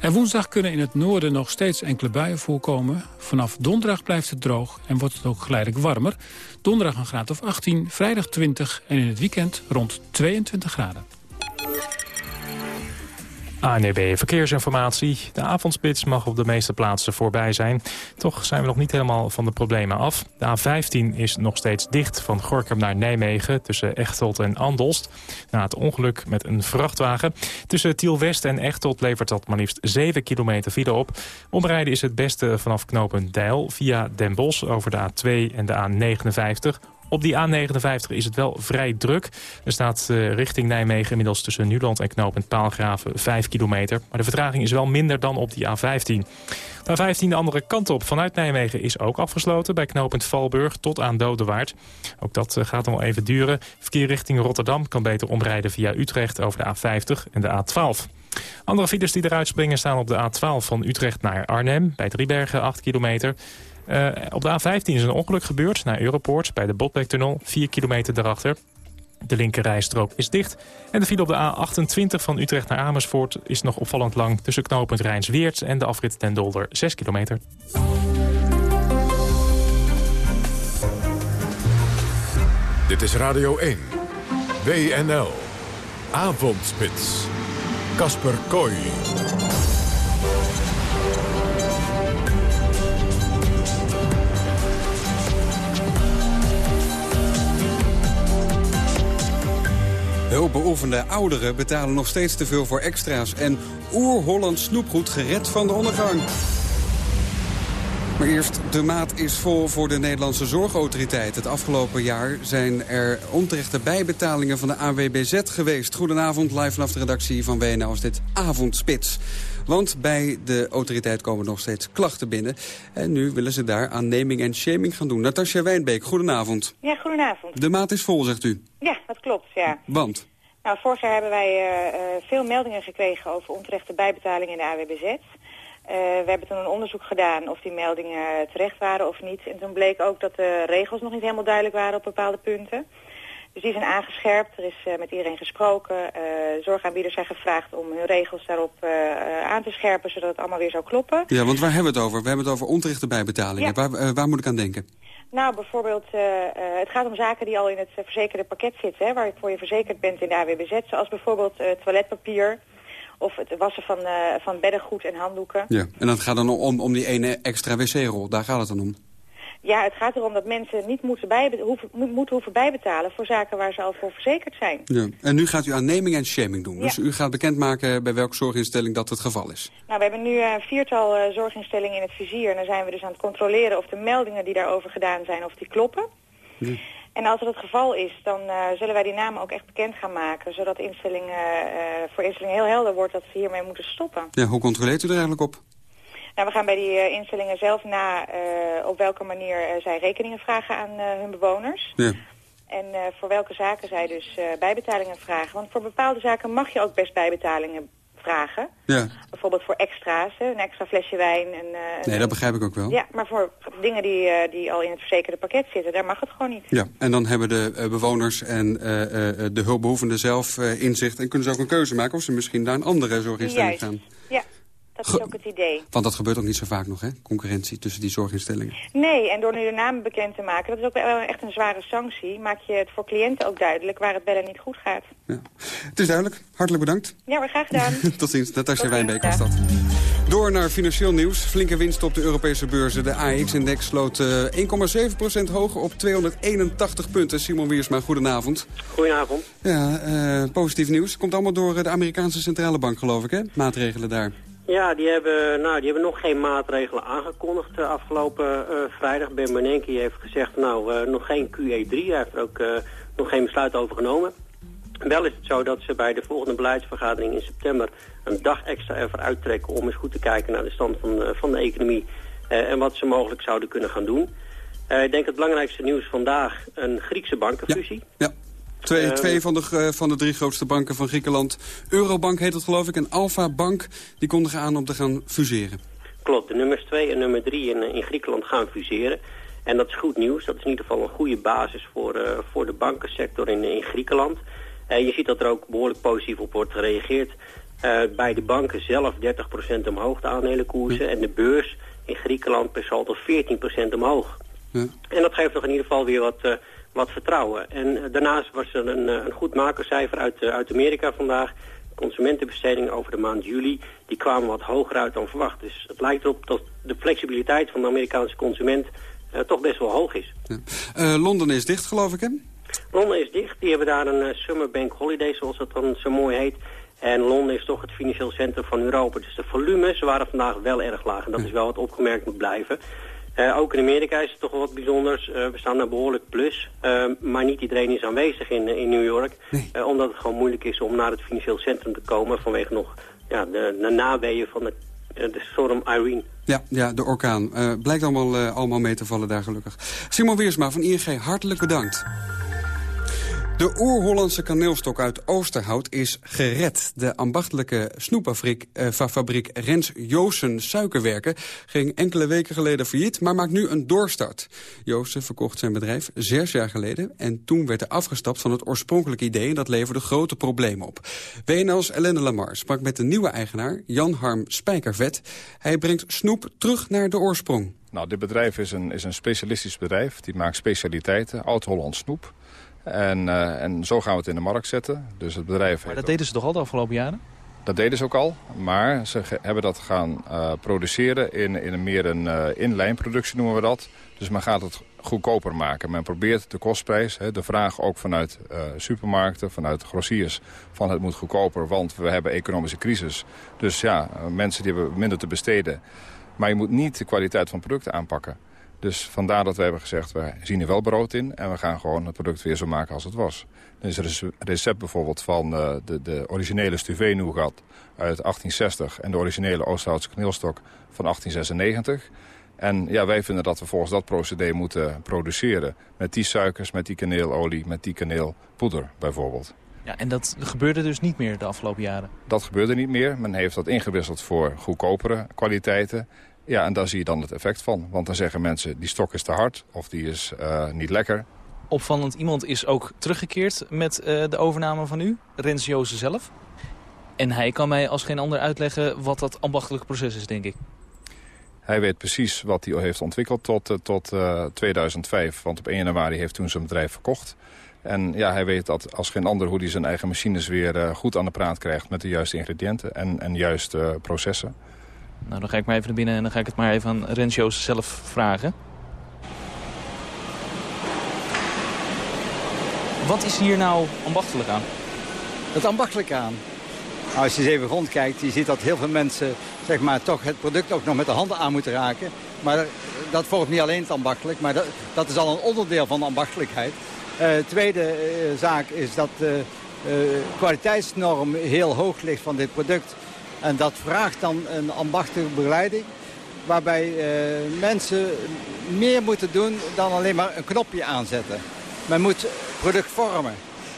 En woensdag kunnen in het noorden nog steeds enkele buien voorkomen. Vanaf donderdag blijft het droog en wordt het ook geleidelijk warmer. Donderdag een graad of 18, vrijdag 20 en in het weekend rond 22 graden.
ANEB Verkeersinformatie. De avondspits mag op de meeste plaatsen voorbij zijn. Toch zijn we nog niet helemaal van de problemen af. De A15 is nog steeds dicht van Gorkum naar Nijmegen... tussen Echteld en Andelst. Na het ongeluk met een vrachtwagen. Tussen Tiel-West en Echteld levert dat maar liefst 7 kilometer file op. Omrijden is het beste vanaf knooppunt Deil via Den Bosch... over de A2 en de A59 op die A59 is het wel vrij druk. Er staat uh, richting Nijmegen inmiddels tussen Nuland en knooppunt Paalgraven 5 kilometer. Maar de vertraging is wel minder dan op die A15. De A15 de andere kant op vanuit Nijmegen is ook afgesloten... bij knooppunt Valburg tot aan Dodewaard. Ook dat uh, gaat nog even duren. Verkeer richting Rotterdam kan beter omrijden via Utrecht over de A50 en de A12. Andere files die eruit springen staan op de A12 van Utrecht naar Arnhem... bij Driebergen 8 kilometer... Uh, op de A15 is een ongeluk gebeurd naar Europoort bij de Botlektunnel, 4 kilometer daarachter. De linkerrijstrook is dicht. En de file op de A28 van Utrecht naar Amersfoort is nog opvallend lang... tussen knooppunt Rijnsweert en de afrit ten Dolder 6 kilometer.
Dit is Radio 1. WNL. Avondspits. Kasper Kooi.
Hulpbeoefende ouderen betalen nog steeds te veel voor extra's... en oer-Holland snoepgoed gered van de ondergang. Maar eerst, de maat is vol voor de Nederlandse Zorgautoriteit. Het afgelopen jaar zijn er onterechte bijbetalingen van de AWBZ geweest. Goedenavond, live vanaf de redactie van WNL is dit Avondspits. Want bij de autoriteit komen nog steeds klachten binnen. En nu willen ze daar aan naming en shaming gaan doen. Natasja Wijnbeek, goedenavond.
Ja, goedenavond.
De maat is vol, zegt u.
Ja, dat klopt, ja.
Want?
Nou, vorig jaar hebben wij uh, veel meldingen gekregen over onterechte bijbetalingen in de AWBZ. Uh, we hebben toen een onderzoek gedaan of die meldingen terecht waren of niet. En toen bleek ook dat de regels nog niet helemaal duidelijk waren op bepaalde punten. Dus die zijn aangescherpt, er is uh, met iedereen gesproken. Uh, zorgaanbieders zijn gevraagd om hun regels daarop aan te scherpen... zodat het allemaal weer zou kloppen.
Ja, want waar hebben we het over? We hebben het over onterechte bijbetalingen. Ja. Waar, waar, moet ik aan denken?
Nou, bijvoorbeeld, het gaat om zaken die al in het verzekerde pakket zitten... Hè, waarvoor je verzekerd bent in de AWBZ. Zoals bijvoorbeeld toiletpapier of het wassen van, van beddengoed en handdoeken.
Ja, en dat gaat dan om, om die ene extra wc-rol. Daar gaat het dan om.
Ja, het gaat erom dat mensen niet moeten, bij, hoeven, moeten hoeven bijbetalen voor zaken waar ze al voor verzekerd zijn.
Ja. En nu gaat u aan naming en shaming doen. Dus u gaat bekendmaken bij welke zorginstelling dat het geval is.
Nou, we hebben nu een viertal uh, zorginstellingen in het vizier. En dan zijn we dus aan het controleren of de meldingen die daarover gedaan zijn, of die kloppen. Ja. En als dat het geval is, dan uh, zullen wij die namen ook echt bekend gaan maken. Zodat instellingen, uh, voor instellingen heel helder wordt dat ze hiermee moeten stoppen.
Ja, hoe controleert u er eigenlijk op?
Nou, we gaan bij die uh, instellingen zelf na op welke manier zij rekeningen vragen aan hun bewoners. Ja. En voor welke zaken zij dus bijbetalingen vragen. Want voor bepaalde zaken mag je ook best bijbetalingen vragen. Ja. Bijvoorbeeld voor extra's, hè, een extra flesje wijn. En,
nee, dat begrijp ik ook wel.
Ja, maar voor dingen die, die al in het verzekerde pakket zitten, daar mag het gewoon niet.
Ja, en dan hebben de bewoners en de hulpbehoevenden zelf inzicht... en kunnen ze ook een keuze maken of ze misschien naar een andere zorginstelling gaan.
Ja, dat is ook het idee.
Want dat gebeurt ook niet zo vaak nog, hè? Concurrentie tussen die zorginstellingen.
Nee, en door nu de namen bekend te maken, dat is ook wel echt een zware sanctie. Maak je het voor cliënten ook duidelijk waar het bellen niet goed gaat.
Ja. Het is duidelijk. Hartelijk bedankt.
Ja, maar graag gedaan.
Tot ziens. Natasja Wijnbeek was dat. Door naar financieel nieuws. Flinke winst op de Europese beurzen. De AX-index sloot uh, 1,7% hoger op 281 punten. Simon Wiersma, goedenavond.
Goedenavond.
Ja, uh, positief nieuws. Komt allemaal door de Amerikaanse Centrale Bank, geloof ik, hè? Maatregelen daar.
Ja, die hebben, nou, die hebben nog geen maatregelen aangekondigd uh, afgelopen uh, vrijdag. Ben Bernanke heeft gezegd, nou, uh, nog geen QE3. Hij heeft er ook nog geen besluit over genomen. Wel is het zo dat ze bij de volgende beleidsvergadering in september... een dag extra ervoor uittrekken om eens goed te kijken naar de stand van, van de economie... en wat ze mogelijk zouden kunnen gaan doen. ik denk het belangrijkste nieuws vandaag een Griekse bankenfusie.
Ja. ja. Twee, uh, twee van, de, van de drie grootste banken van Griekenland. Eurobank heet het geloof ik en Alpha Bank. Die kondigen aan om te gaan fuseren.
Klopt, de nummers 2 en nummer 3 in, in Griekenland gaan fuseren. En dat is goed nieuws. Dat is in ieder geval een goede basis voor, uh, voor de bankensector in, in Griekenland. Uh, je ziet dat er ook behoorlijk positief op wordt gereageerd. Uh, bij de banken zelf 30% omhoog de aandelenkoersen. Ja. En de beurs in Griekenland per saldo 14% omhoog. Ja. En dat geeft toch in ieder geval weer wat wat vertrouwen. En uh, daarnaast was er een, een goed makercijfer uit, uh, uit Amerika vandaag. Consumentenbestedingen over de maand juli, die kwamen wat hoger uit dan verwacht. Dus het lijkt erop dat de flexibiliteit van de Amerikaanse consument uh, toch best wel hoog is.
Ja. Londen is dicht, geloof ik, hè?
Londen is dicht. Die hebben daar een Summer Bank Holiday, zoals dat dan zo mooi heet. En Londen is toch het financieel centrum van Europa. Dus de volumes waren vandaag wel erg laag. En dat is wel wat opgemerkt moet blijven. Uh, ook in Amerika is het toch wat bijzonders. Uh, we staan daar behoorlijk plus. Uh, maar niet iedereen is aanwezig in, in New York. Nee. omdat het gewoon moeilijk is om naar het financieel centrum te komen... vanwege nog ja, de, de naweeën van de, de storm Irene.
Ja, ja de orkaan. blijkt allemaal, allemaal mee te vallen daar gelukkig. Simon Weersma van ING, hartelijk bedankt. De oer-Hollandse kaneelstok uit Oosterhout is gered. De ambachtelijke snoepfabriek eh, Rens Joosen Suikerwerken ging enkele weken geleden failliet, maar maakt nu een doorstart. Joosen verkocht zijn bedrijf zes jaar geleden en toen werd er afgestapt van het oorspronkelijke idee en dat leverde grote problemen op. WNL's Ellende Lamar sprak met de nieuwe eigenaar Jan Harm Spijkervet. Hij brengt snoep terug naar de oorsprong.
Nou, dit bedrijf is een, is een specialistisch bedrijf. Die maakt specialiteiten, oud-Holland snoep. En, uh, en zo gaan we het in de markt zetten. Dus het bedrijf
maar dat deden ze toch al de afgelopen jaren?
Dat deden ze ook al, maar ze hebben dat gaan uh, produceren in, in een meer een uh, inlijnproductie noemen we dat. Dus men gaat het goedkoper maken. Men probeert de kostprijs, hè, de vraag ook vanuit uh, supermarkten, vanuit grossiers, van het moet goedkoper, want we hebben economische crisis. Dus ja, mensen die hebben minder te besteden. Maar je moet niet de kwaliteit van producten aanpakken. Dus vandaar dat we hebben gezegd, we zien er wel brood in... en we gaan gewoon het product weer zo maken als het was. Er is een recept bijvoorbeeld van uh, de, de originele Stuvé Nougat uit 1860... en de originele Oosterhoutse kneelstok van 1896... En ja, wij vinden dat we volgens dat procedé moeten produceren. Met die suikers, met die kaneelolie, met die kaneelpoeder bijvoorbeeld.
Ja, en dat gebeurde dus niet meer de afgelopen jaren?
Dat gebeurde niet meer. Men heeft dat ingewisseld voor goedkopere kwaliteiten. Ja, en daar zie je dan het effect van. Want dan zeggen mensen, die stok is te hard of die is uh, niet lekker.
opvallend. Iemand is ook teruggekeerd met eh, de overname van u, Rens Joosen zelf. En hij kan mij als geen ander uitleggen wat dat ambachtelijke proces is, denk ik.
Hij weet precies wat hij heeft ontwikkeld tot, tot 2005. Want op 1 januari heeft toen zijn bedrijf verkocht. En ja, hij weet dat als geen ander hoe hij zijn eigen machines weer goed aan de praat krijgt... met de juiste ingrediënten en, en juiste processen.
Nou, dan ga ik maar even naar binnen en dan ga ik het maar even aan Joosen zelf vragen. Wat is hier nou ambachtelijk aan?
Het ambachtelijk aan? Nou, als je eens even rondkijkt, je ziet dat heel veel mensen zeg maar, toch het product ook nog met de handen aan moeten raken. Maar dat vormt niet alleen het ambachtelijk, maar dat, dat is al een onderdeel van de ambachtelijkheid. Uh, tweede uh, zaak is dat de uh, kwaliteitsnorm heel hoog ligt van dit product. En dat vraagt dan een ambachtelijke begeleiding. Waarbij mensen meer moeten doen dan alleen maar een knopje aanzetten. Men moet product vormen.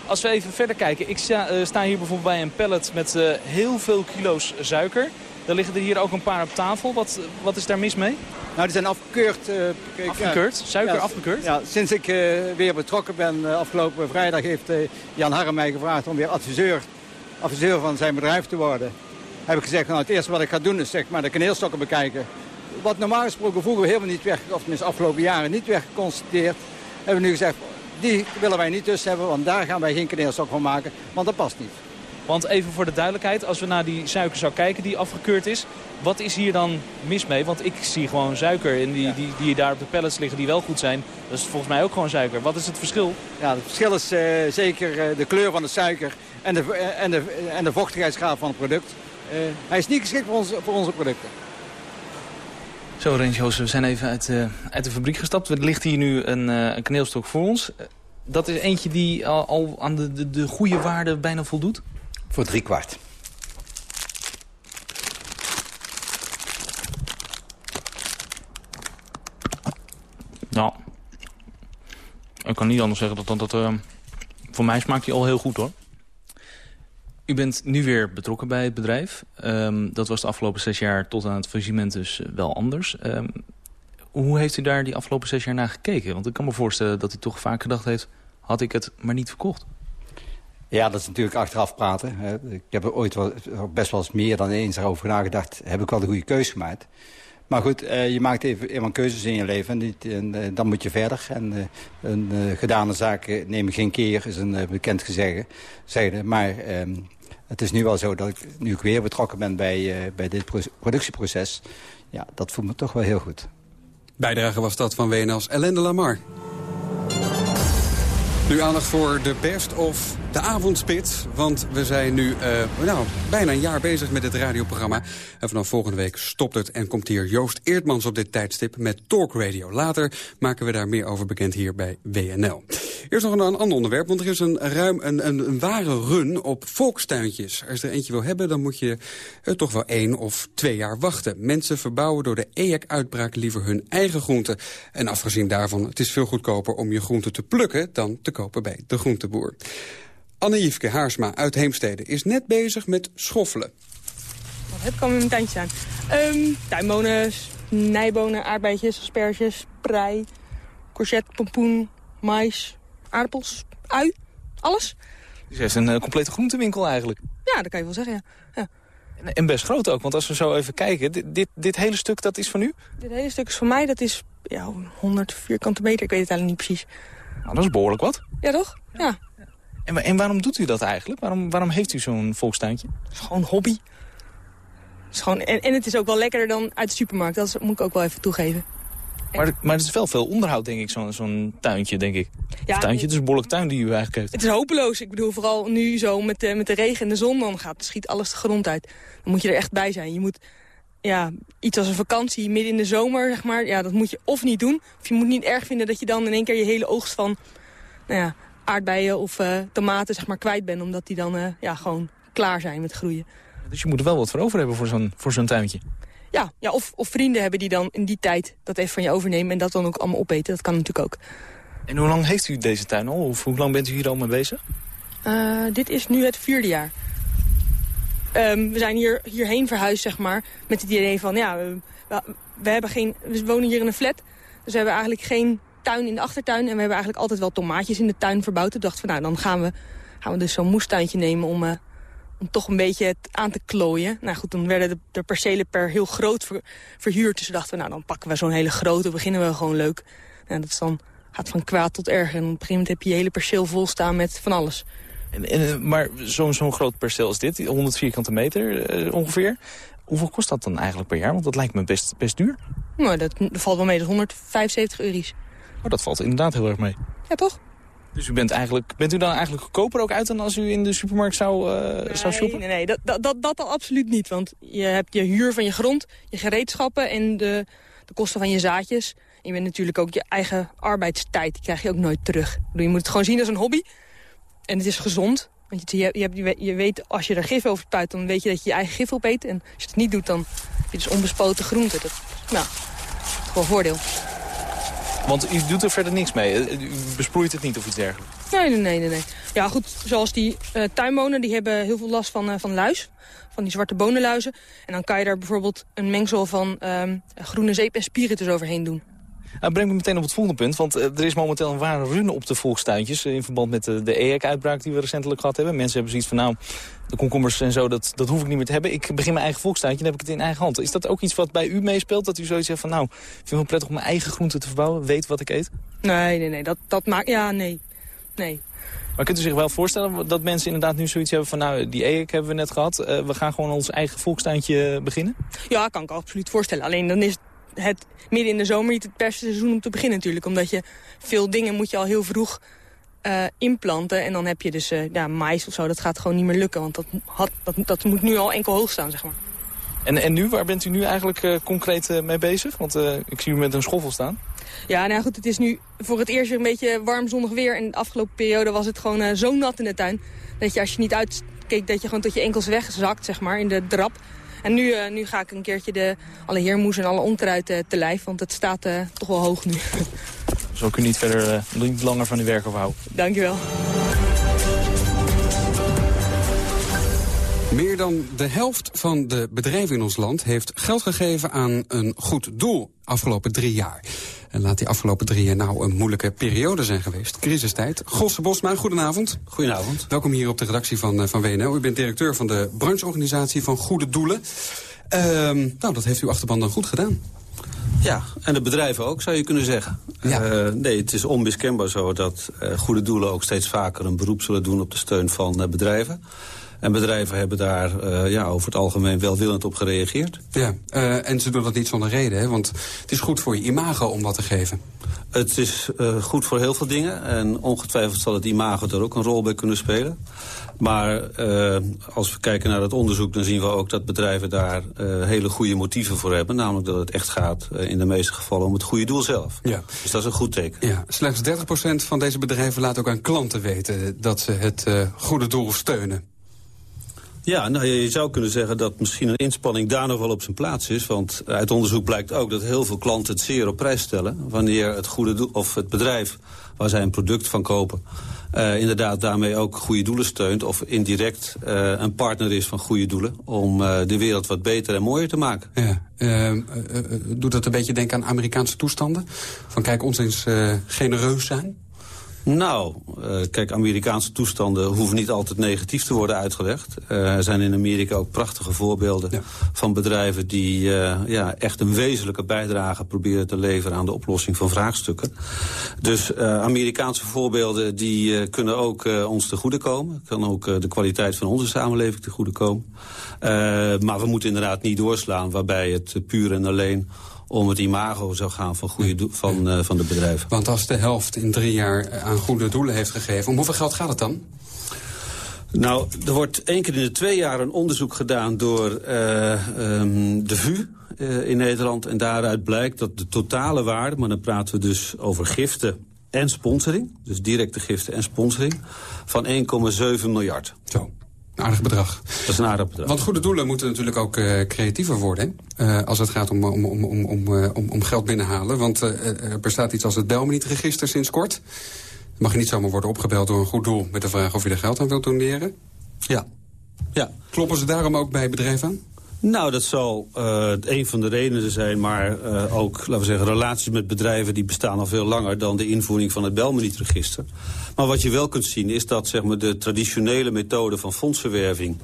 Als we even verder kijken. Ik sta, uh, sta hier bijvoorbeeld bij een pallet met uh, heel veel kilo's suiker. Er liggen er hier ook een paar op tafel. Wat, wat is daar mis mee?
Nou, die zijn afgekeurd.
Uh, afgekeurd? Suiker
ja,
afgekeurd?
Ja, sinds ik weer betrokken ben afgelopen vrijdag heeft Jan Harm mij gevraagd om weer adviseur, adviseur van zijn bedrijf te worden. Heb ik gezegd, nou, het eerste wat ik ga doen is zeg maar de kaneelstokken bekijken. Wat normaal gesproken vroeger helemaal niet werd, of tenminste afgelopen jaren niet werd geconstateerd, hebben we nu gezegd, die willen wij niet tussen hebben, want daar gaan wij geen kaneelstok van maken, want dat past niet.
Want even voor de duidelijkheid, als we naar die suiker zou kijken die afgekeurd is, wat is hier dan mis mee? Want ik zie gewoon suiker en die, ja. die, die daar op de pallets liggen die wel goed zijn. Dat is volgens mij ook gewoon suiker. Wat is het verschil?
Ja, het verschil is uh, zeker uh, de kleur van de suiker en de, uh, en de, en de vochtigheidsgraad van het product. Hij is niet geschikt voor onze, voor onze producten.
Zo, Rens Joost, we zijn even uit, uh, uit de fabriek gestapt. Er ligt hier nu een, uh, een kaneelstok voor ons. Dat is eentje die al, al aan de, de, de goede waarde bijna voldoet?
Voor drie kwart.
Nou, ik kan niet anders zeggen dan dat... dat uh, voor mij smaakt hij al heel goed, hoor. U bent nu weer betrokken bij het bedrijf. Um, dat was de afgelopen zes jaar tot aan het faillissement dus wel anders. Um, hoe heeft u daar die afgelopen zes jaar naar gekeken? Want ik kan me voorstellen dat u toch vaak gedacht heeft... had ik het maar niet verkocht.
Ja, dat is natuurlijk achteraf praten. Ik heb er ooit wel, best wel eens meer dan eens erover nagedacht. Heb ik wel de goede keuze gemaakt. Maar goed, uh, je maakt even, eenmaal keuzes in je leven en, uh, dan moet je verder. En een gedane zaak neem geen keer, is een bekend gezegde. Maar ehm, het is nu wel zo dat ik, nu ik weer betrokken ben bij, bij dit productieproces... ja, dat voelt me toch wel heel goed.
Bijdrage was dat van WNL's Ellende Lamar. Nu aandacht voor de best of de avondspit. Want we zijn nu uh, nou, bijna een jaar bezig met het radioprogramma. En vanaf volgende week stopt het en komt hier Joost Eertmans op dit tijdstip met Talk Radio. Later maken we daar meer over bekend hier bij WNL. Eerst nog een, ander onderwerp, want er is een, ruim, een, een, ware run op volkstuintjes. Als je er eentje wil hebben, dan moet je uh, toch wel één of twee jaar wachten. Mensen verbouwen door de EHEC-uitbraak liever hun eigen groenten. En afgezien daarvan, het is veel goedkoper om je groenten te plukken... dan te kopen bij de groenteboer. Anne-Jiefke Haarsma uit Heemstede is net bezig met schoffelen.
Wat heb ik al in mijn tuintje staan? Um, tuinbonen, nijbonen, aardbeidjes, asperges, prei, courgette, pompoen, mais, aardappels, ui, alles.
Dus het is een uh, complete groentewinkel eigenlijk.
Ja, dat kan je wel zeggen, ja. ja.
En, en, best groot ook, want als we zo even kijken, dit, dit, dit, hele stuk dat is van u?
Dit hele stuk is van mij, dat is ja, 100 vierkante meter, ik weet het eigenlijk niet precies.
Nou, dat is behoorlijk wat.
Ja, toch? Ja.
En, en waarom doet u dat eigenlijk? Waarom, waarom heeft u zo'n volkstuintje?
Gewoon hobby. Is gewoon, en, en het is ook wel lekkerder dan uit de supermarkt, dat moet ik ook wel even toegeven.
Maar, maar het is wel veel onderhoud, denk ik, zo'n zo'n tuintje, denk ik. Ja, of tuintje, het is een behoorlijk tuin die u eigenlijk heeft.
Het is hopeloos. Ik bedoel, vooral nu zo met de, met de regen en de zon, dan gaat, schiet alles de grond uit. Dan moet je er echt bij zijn. Je moet ja, iets als een vakantie midden in de zomer, zeg maar, ja, dat moet je of niet doen. Of je moet niet erg vinden dat je dan in één keer je hele oogst van nou ja, aardbeien of uh, tomaten zeg maar, kwijt bent. Omdat die dan uh, ja, gewoon klaar zijn met groeien.
Dus je moet er wel wat voor over hebben voor zo'n voor zo'n tuintje?
Ja, ja of, of vrienden hebben die dan in die tijd dat even van je overnemen... en dat dan ook allemaal opeten. Dat kan natuurlijk ook.
En hoe lang heeft u deze tuin al? Of hoe lang bent u hier al mee bezig?
Uh, dit is nu het vierde jaar. Um, we zijn hier, hierheen verhuisd, zeg maar, met het idee van... ja, we, we, hebben geen, we wonen hier in een flat, dus we hebben eigenlijk geen tuin in de achtertuin. En we hebben eigenlijk altijd wel tomaatjes in de tuin verbouwd. Toen dachten we, nou, dan gaan we, gaan we dus zo'n moestuintje nemen om, uh, om toch een beetje het aan te klooien. Nou goed, dan werden de, de percelen per heel groot ver, verhuurd. Dus dachten we, nou, dan pakken we zo'n hele grote, beginnen we gewoon leuk. Nou, dat is dan, gaat van kwaad tot erg. En op een gegeven moment heb je je hele perceel vol staan met van alles.
En, en, maar zo'n zo'n groot perceel is dit, 100 vierkante meter uh, ongeveer. Hoeveel kost dat dan eigenlijk per jaar? Want dat lijkt me best, best duur.
Nou, dat, dat valt wel mee, dat is 175 euro's.
Oh, dat valt inderdaad heel erg mee.
Ja, toch?
Dus u bent, eigenlijk, bent u dan eigenlijk goedkoper ook uit dan als u in de supermarkt zou, uh,
nee,
zou shoppen?
Nee, nee, dat, dat, dat, dat al absoluut niet. Want je hebt je huur van je grond, je gereedschappen en de, de kosten van je zaadjes. En je bent natuurlijk ook je eigen arbeidstijd, die krijg je ook nooit terug. Je moet het gewoon zien als een hobby. En het is gezond. Want je, je, hebt, je, weet, als je er gif over spuit, dan weet je dat je je eigen gif opeet. En als je het niet doet, dan heb je dus onbespoten groente. Dat, nou, gewoon voordeel.
Want u doet er verder niks mee? U besproeit het niet of iets dergelijks?
Nee, nee, nee. nee. Ja, goed, zoals die uh, tuinbonen, die hebben heel veel last van, uh, van luis. Van die zwarte bonenluizen. En dan kan je daar bijvoorbeeld een mengsel van um, groene zeep en spiritus overheen doen.
Nou, breng me meteen op het volgende punt, want uh, er is momenteel een ware rune op de volkstuintjes... Uh, in verband met de, de EHEC-uitbraak die we recentelijk gehad hebben. Mensen hebben zoiets van, nou, de komkommers en zo, dat, dat hoef ik niet meer te hebben. Ik begin mijn eigen volkstuintje, dan heb ik het in eigen hand. Is dat ook iets wat bij u meespeelt, dat u zoiets zegt van... nou, ik vind het wel prettig om mijn eigen groenten te verbouwen, weet wat ik eet?
Nee, nee, nee, dat, dat maakt... Ja, nee, nee.
Maar kunt u zich wel voorstellen dat mensen inderdaad nu zoiets hebben van... nou, die EHEC hebben we net gehad, uh, we gaan gewoon ons eigen volkstuintje beginnen?
Ja, kan ik absoluut voorstellen. Alleen dan is het midden in de zomer niet het beste seizoen om te beginnen natuurlijk. Omdat je veel dingen moet je al heel vroeg uh, inplanten. En dan heb je dus uh, ja, mais of zo. Dat gaat gewoon niet meer lukken. Want dat, had, dat, dat moet nu al enkel hoog staan, zeg maar.
En, en nu, waar bent u nu eigenlijk uh, concreet mee bezig? Want ik zie u met een schoffel staan.
Ja, nou goed, het is nu voor het eerst weer een beetje warm zonnig weer. En de afgelopen periode was het gewoon zo nat in de tuin. Dat je als je niet uitkeek, dat je gewoon tot je enkels wegzakt, zeg maar, in de drap. En nu, uh, nu ga ik een keertje de, alle heermoes en alle onkruid uh, te lijf, want het staat uh, toch wel hoog nu.
Zo kun je niet verder niet langer van uw werk afhouden.
Dankjewel.
Meer dan de helft van de bedrijven in ons land heeft geld gegeven aan een goed doel afgelopen drie jaar. En laat die afgelopen drie jaar nou een moeilijke periode zijn geweest. Crisistijd. Gosse Bosma, goedenavond.
Goedenavond.
Welkom hier op de redactie van, van WNL. U bent directeur van de brancheorganisatie van Goede Doelen. Uh, nou, dat heeft uw achterban dan goed gedaan.
Ja, en de bedrijven ook, zou je kunnen zeggen. Ja. Uh, nee, het is onmiskenbaar zo dat uh, goede doelen ook steeds vaker een beroep zullen doen op de steun van bedrijven. En bedrijven hebben daar uh, ja, over het algemeen welwillend op gereageerd.
Ja, uh, en ze doen dat niet zonder reden, hè? want het is goed voor je imago om wat te geven.
Het is uh, goed voor heel veel dingen en ongetwijfeld zal het imago er ook een rol bij kunnen spelen. Maar als we kijken naar het onderzoek, dan zien we ook dat bedrijven daar hele goede motieven voor hebben. Namelijk dat het echt gaat in de meeste gevallen om het goede doel zelf.
Ja.
Dus dat is een goed teken.
Ja. Slechts 30% van deze bedrijven laat ook aan klanten weten dat ze het goede doel steunen.
Ja, nou, je zou kunnen zeggen dat misschien een inspanning daar nog wel op zijn plaats is. Want uit onderzoek blijkt ook dat heel veel klanten het zeer op prijs stellen... wanneer het, goede of het bedrijf waar zij een product van kopen... Uh, inderdaad daarmee ook goede doelen steunt... of indirect uh, een partner is van goede doelen... om uh, de wereld wat beter en mooier te maken.
Ja. doet dat een beetje denken aan Amerikaanse toestanden? Van kijk, ons eens genereus zijn?
Nou, uh, kijk, Amerikaanse toestanden hoeven niet altijd negatief te worden uitgelegd. Uh, er zijn in Amerika ook prachtige voorbeelden ja. van bedrijven die uh, ja, echt een wezenlijke bijdrage proberen te leveren aan de oplossing van vraagstukken. Dus Amerikaanse voorbeelden die kunnen ook ons te goede komen. Kan ook de kwaliteit van onze samenleving te goede komen. maar we moeten inderdaad niet doorslaan waarbij het puur en alleen om het imago zou gaan van, goede van, uh, van de bedrijven.
Want als de helft in drie jaar aan goede doelen heeft gegeven... om hoeveel geld gaat het dan?
Nou, er wordt één keer in de twee jaar een onderzoek gedaan door uh, um, de VU uh, in Nederland. En daaruit blijkt dat de totale waarde, maar dan praten we dus over giften en sponsoring... dus directe giften en sponsoring, van 1,7 miljard.
Zo. Een aardig bedrag.
Dat is een aardig bedrag.
Want goede doelen moeten natuurlijk ook uh, creatiever worden. Uh, als het gaat om, om, om, om, om, uh, om, om geld binnenhalen. Want er bestaat iets als het Belmeniet-register sinds kort. Mag je niet zomaar worden opgebeld door een goed doel... met de vraag of je er geld aan wilt doneren?
Ja. ja.
Kloppen ze daarom ook bij bedrijven aan?
Nou, dat zal uh, een van de redenen zijn, maar uh, ook, laten we zeggen, relaties met bedrijven die bestaan al veel langer dan de invoering van het Belmeniet-register. Maar wat je wel kunt zien is dat zeg maar, de traditionele methode van fondsverwerving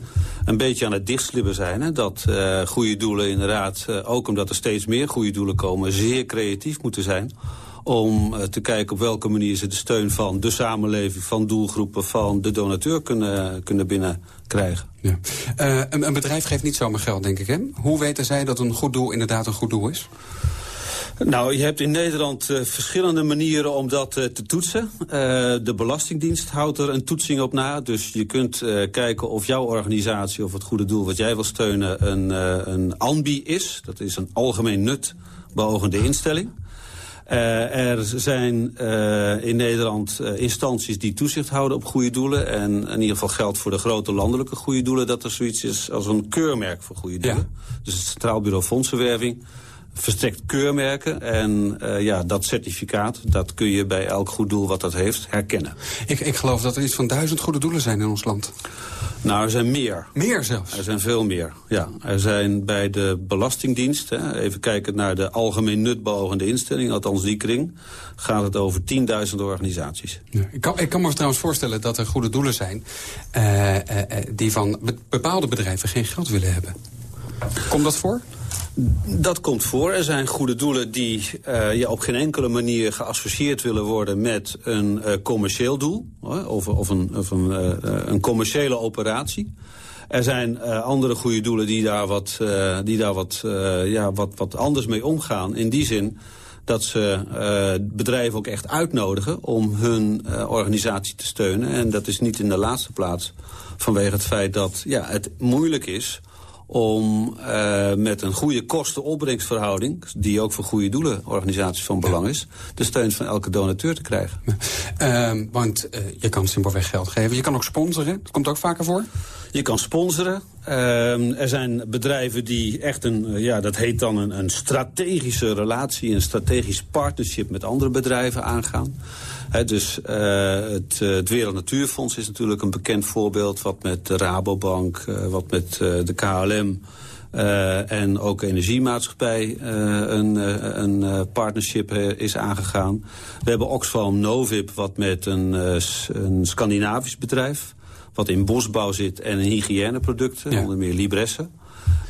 een beetje aan het dichtslibben zijn. Hè? Dat uh, goede doelen inderdaad, ook omdat er steeds meer goede doelen komen, zeer creatief moeten zijn om uh, te kijken op welke manier ze de steun van de samenleving, van doelgroepen, van de donateur kunnen, kunnen binnenkrijgen.
Ja. Uh, een, een, bedrijf geeft niet zomaar geld, denk ik. Hè? Hoe weten zij dat een goed doel inderdaad een goed doel is?
Nou, je hebt in Nederland uh, verschillende manieren om dat uh, te toetsen. Uh, de Belastingdienst houdt er een toetsing op na. Dus je kunt kijken of jouw organisatie of het goede doel wat jij wil steunen een, een ANBI is. Dat is een algemeen nut beogende instelling. Uh, er zijn uh, in Nederland uh, instanties die toezicht houden op goede doelen. En in ieder geval geldt voor de grote landelijke goede doelen... dat er zoiets is als een keurmerk voor goede doelen. Ja. Dus het Centraal Bureau Fondsenwerving verstrekt keurmerken. En uh, ja, dat certificaat, dat kun je bij elk goed doel wat dat heeft herkennen.
Ik, ik geloof dat er iets van duizend goede doelen zijn in ons land.
Nou, er zijn meer.
Meer zelfs?
Er zijn veel meer, ja. Er zijn bij de Belastingdienst, hè, even kijken naar de algemeen nutbeogende instelling, althans die kring, gaat het over 10.000 organisaties.
Ja, ik, kan, ik kan me trouwens voorstellen dat er goede doelen zijn uh, uh, die van bepaalde bedrijven geen geld willen hebben. Komt dat voor?
Dat komt voor. Er zijn goede doelen die uh, op geen enkele manier geassocieerd willen worden met een uh, commercieel doel. Of, of, een, uh, een commerciële operatie. Er zijn andere goede doelen die daar wat, die daar wat, ja, wat, wat anders mee omgaan. In die zin dat ze bedrijven ook echt uitnodigen om hun organisatie te steunen. En dat is niet in de laatste plaats vanwege het feit dat ja, het moeilijk is om uh, met een goede kosten-opbrengstverhouding... die ook voor goede doelenorganisaties van belang is... de steun van elke donateur te krijgen.
Uh, want uh, je kan simpelweg geld geven. Je kan ook sponsoren. Dat komt ook vaker voor.
Je kan sponsoren. Uh, er zijn bedrijven die echt een, ja, dat heet dan een, een strategische relatie... een strategisch partnership met andere bedrijven aangaan. He, dus uh, het, het Wereld Natuurfonds is natuurlijk een bekend voorbeeld... wat met de Rabobank, uh, wat met uh, de KLM... En ook Energiemaatschappij een, een partnership is aangegaan. We hebben Oxfam Novib, wat met een, een Scandinavisch bedrijf... wat in bosbouw zit en in hygiëneproducten, ja. onder meer Libresse...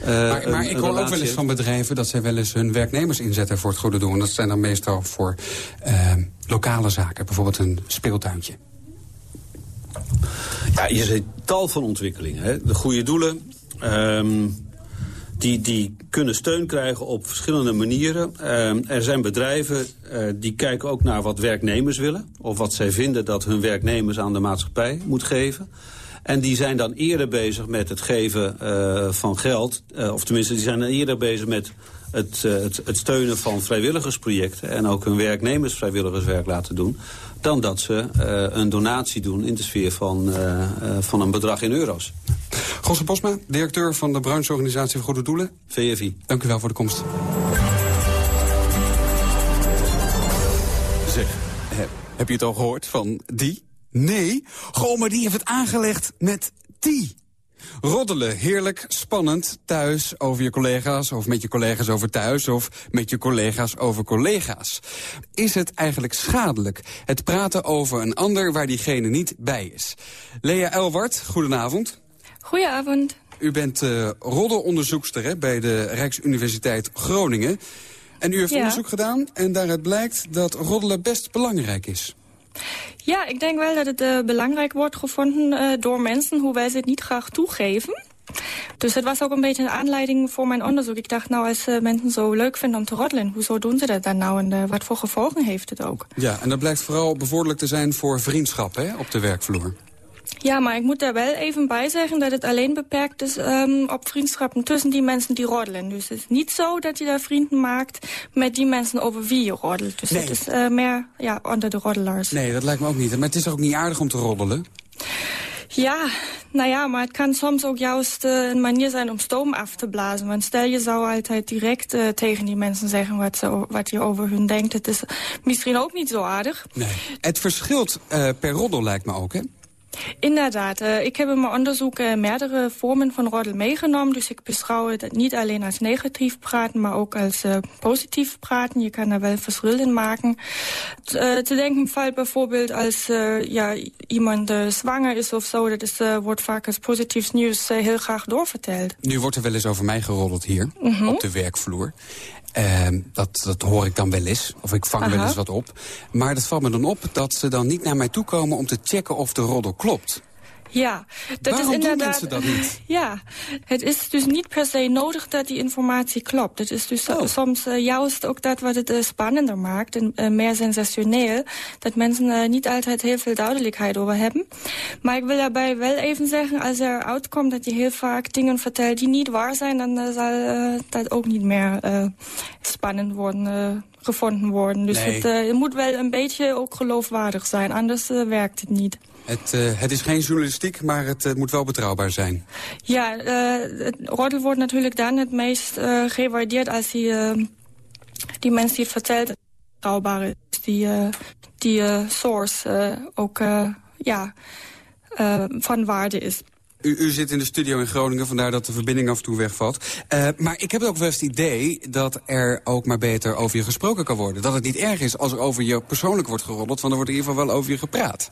Uh, maar, maar ik hoor ook wel eens van bedrijven dat zij wel eens hun werknemers inzetten voor het goede doen. Dat zijn dan meestal voor uh, lokale zaken, bijvoorbeeld een speeltuintje.
Ja, je ziet tal van ontwikkelingen. Hè. De goede doelen, um, die, die kunnen steun krijgen op verschillende manieren. Um, er zijn bedrijven uh, die kijken ook naar wat werknemers willen. Of wat zij vinden dat hun werknemers aan de maatschappij moet geven. En die zijn dan eerder bezig met het geven uh, van geld. Uh, of tenminste, die zijn dan eerder bezig met het, uh, het, het, steunen van vrijwilligersprojecten... en ook hun werknemers vrijwilligerswerk laten doen... dan dat ze een donatie doen in de sfeer van, van een bedrag in euro's.
Gosse Posma, directeur van de brancheorganisatie voor Goede Doelen.
VFI.
Dank u wel voor de komst. Zeg, heb je het al gehoord van die? Nee, gewoon maar die heeft het aangelegd met die. Roddelen, heerlijk, spannend, thuis over je collega's... of met je collega's over thuis of met je collega's over collega's. Is het eigenlijk schadelijk, het praten over een ander waar diegene niet bij is? Lea Elwart, goedenavond.
Goedenavond.
U bent uh, roddelonderzoekster hè, bij de Rijksuniversiteit Groningen. En u heeft ja. onderzoek gedaan en daaruit blijkt dat roddelen best belangrijk is.
Ja, ik denk wel dat het uh, belangrijk wordt gevonden uh, door mensen, hoewel ze het niet graag toegeven. Dus dat was ook een beetje een aanleiding voor mijn onderzoek. Ik dacht, nou, als uh, mensen zo leuk vinden om te roddelen... hoezo doen ze dat dan nou en wat voor gevolgen heeft het ook?
Ja, en dat blijkt vooral bevorderlijk te zijn voor vriendschap hè, op de werkvloer.
Ja, maar ik moet daar wel even bij zeggen dat het alleen beperkt is um, op vriendschappen tussen die mensen die roddelen. Dus het is niet zo dat je daar vrienden maakt met die mensen over wie je roddelt. Dus
nee.
het is uh, meer ja, onder de roddelaars.
Nee, dat lijkt me ook niet. Maar het is ook niet aardig om te roddelen?
Ja, nou ja, maar het kan soms ook juist uh, een manier zijn om stoom af te blazen. Want stel je zou altijd direct uh, tegen die mensen zeggen wat, ze, wat je over hun denkt. Het is misschien ook niet zo aardig.
Nee. Het verschilt uh, per roddel lijkt me ook, hè?
Inderdaad, uh, ik heb in mijn onderzoek uh, meerdere vormen van roddel meegenomen. Dus ik beschouw het niet alleen als negatief praten, maar ook als uh, positief praten. Je kan daar wel verschil in maken. te denken valt bijvoorbeeld als ja, iemand zwanger is of zo. Dat is, wordt vaak als positief nieuws heel graag doorverteld.
Nu wordt er wel eens over mij geroddeld hier,
mm -hmm.
op de werkvloer. Uh, dat, dat hoor ik dan wel eens. Of ik vang
Aha.
wel eens wat op. Maar dat valt me dan op dat ze dan niet naar mij toe komen... om te checken of de roddel klopt.
Ja, dat
Waarom
is inderdaad.
doen mensen dat niet?
Ja, het is dus niet per se nodig dat die informatie klopt. Het is dus
Oh.
soms uh, juist ook dat wat het uh, spannender maakt en uh, meer sensationeel. Dat mensen niet altijd heel veel duidelijkheid over hebben. Maar ik wil daarbij wel even zeggen, als er uitkomt dat je heel vaak dingen vertelt die niet waar zijn, dan zal dat ook niet meer spannend worden gevonden worden. Dus
Nee.
het, het, moet wel een beetje ook geloofwaardig zijn, anders werkt het niet.
Het, uh, het is geen journalistiek, maar het uh, moet wel betrouwbaar zijn.
Ja, uh, het wordt natuurlijk dan het meest gewaardeerd als die, die mensen die het vertelt betrouwbaar is. Die, die source ook ja, van waarde is.
U, u, zit in de studio in Groningen, vandaar dat de verbinding af en toe wegvalt. Uh, maar ik heb ook wel eens het idee dat er ook maar beter over je gesproken kan worden. Dat het niet erg is als er over je persoonlijk wordt geroddeld, want dan wordt in ieder geval wel over je gepraat.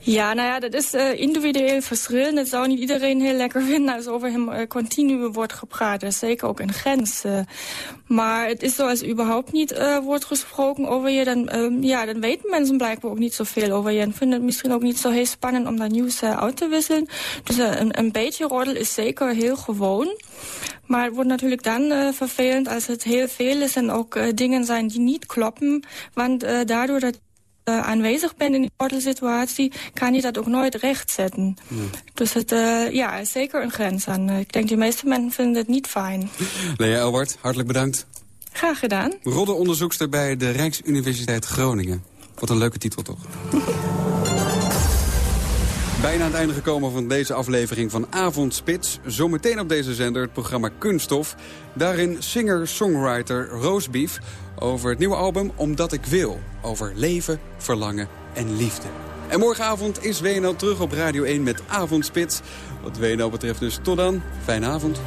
Ja, nou ja, dat is uh, individueel verschillend. Dat zou niet iedereen heel lekker vinden als over hem uh, continu wordt gepraat. Dat zeker ook een grens. maar het is zo als überhaupt niet wordt gesproken over je, dan, ja, dan weten mensen blijkbaar ook niet zoveel over je. En vinden het misschien ook niet zo heel spannend om dat nieuws uit te wisselen. Dus een, een beetje roddel is zeker heel gewoon. Maar het wordt natuurlijk dan uh, vervelend als het heel veel is... en ook uh, dingen zijn die niet kloppen. Want uh, daardoor dat je aanwezig bent in die roddelsituatie... kan je dat ook nooit rechtzetten.
Hmm.
Dus het ja, is zeker een grens aan. ik denk de meeste mensen vinden het niet fijn.
Lea Elbert, hartelijk bedankt.
Graag gedaan.
Roddelonderzoekster bij de Rijksuniversiteit Groningen. Wat een leuke titel toch? Bijna aan het einde gekomen van deze aflevering van Avondspits. Zometeen op deze zender het programma Kunststof. Daarin singer-songwriter Roosbeef over het nieuwe album Omdat ik wil. Over leven, verlangen en liefde. En morgenavond is WNL terug op Radio 1 met Avondspits. Wat WNL betreft dus tot dan. Fijne avond.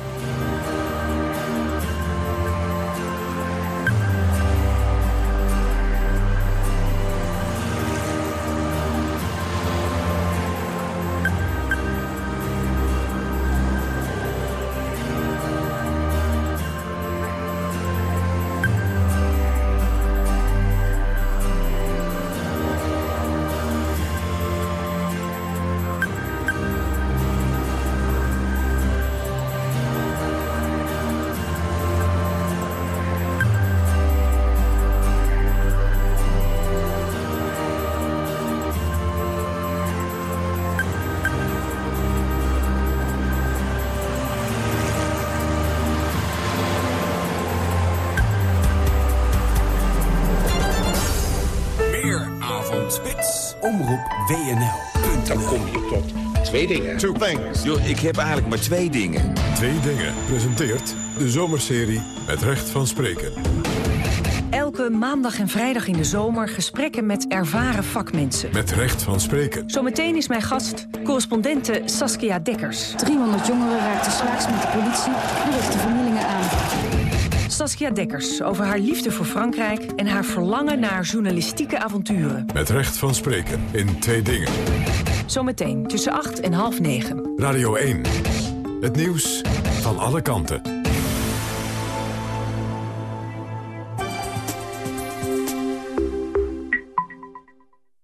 Two things.
Yo, ik heb eigenlijk maar twee dingen.
Twee dingen presenteert de zomerserie Het Recht van Spreken.
Elke maandag en vrijdag in de zomer gesprekken met ervaren vakmensen.
Met Recht van Spreken.
Zometeen is mijn gast correspondente Saskia Dekkers.
300 jongeren raakten slaags met de politie. Die richten vernielingen aan.
Saskia Dekkers over haar liefde voor Frankrijk... en haar verlangen naar journalistieke avonturen.
Met Recht van Spreken in Twee Dingen.
Zometeen tussen 8 en half 9.
Radio 1. Het nieuws van alle kanten.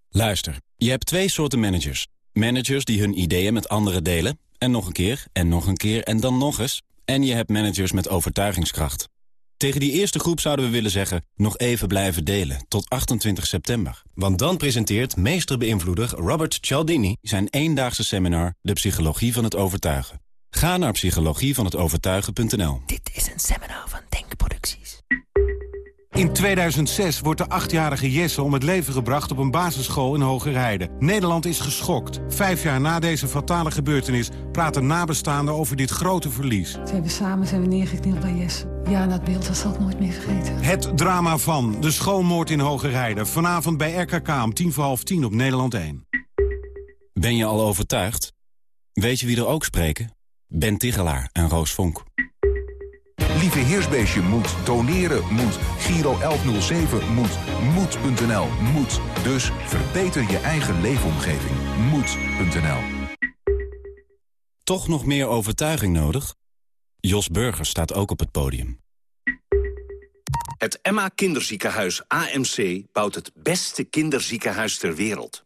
Luister, je hebt twee soorten managers. Managers die hun ideeën met anderen delen... en nog een keer, en nog een keer, en dan nog eens. En je hebt managers met overtuigingskracht. Tegen die eerste groep zouden we willen zeggen... nog even blijven delen, tot 28 september. Want dan presenteert meesterbeïnvloeder Robert Cialdini... zijn eendaagse seminar De Psychologie van het Overtuigen. Ga naar psychologievanhetovertuigen.nl
Dit is een seminar van Denkproducties.
In 2006 wordt de achtjarige Jesse om het leven gebracht op een basisschool in Hogerheide. Nederland is geschokt. Vijf jaar na deze fatale gebeurtenis praten nabestaanden over dit grote verlies.
We hebben samen zijn we neergeknield bij Jesse. Ja, dat beeld dat zal ik nooit meer vergeten.
Het drama van de schoolmoord in Hogerheide. Vanavond bij RKK om tien voor half tien op Nederland 1.
Ben je al overtuigd? Weet je wie er ook spreken? Ben Tigelaar en Roos Vonk.
Lieve Heersbeestje moet, doneren moet, Giro 1107 moet, moed.nl moet. Dus verbeter je eigen leefomgeving. Moed.nl
Toch nog meer overtuiging nodig? Jos Burger staat ook op het podium.
Het Emma Kinderziekenhuis AMC bouwt het beste kinderziekenhuis ter wereld.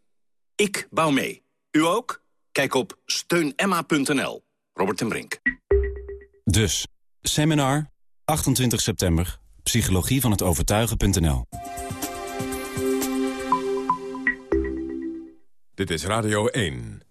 Ik bouw mee. U ook? Kijk op steunemma.nl. Robert en Brink.
Dus, seminar, 28 september, psychologie van het overtuigen.nl.
Dit is Radio 1.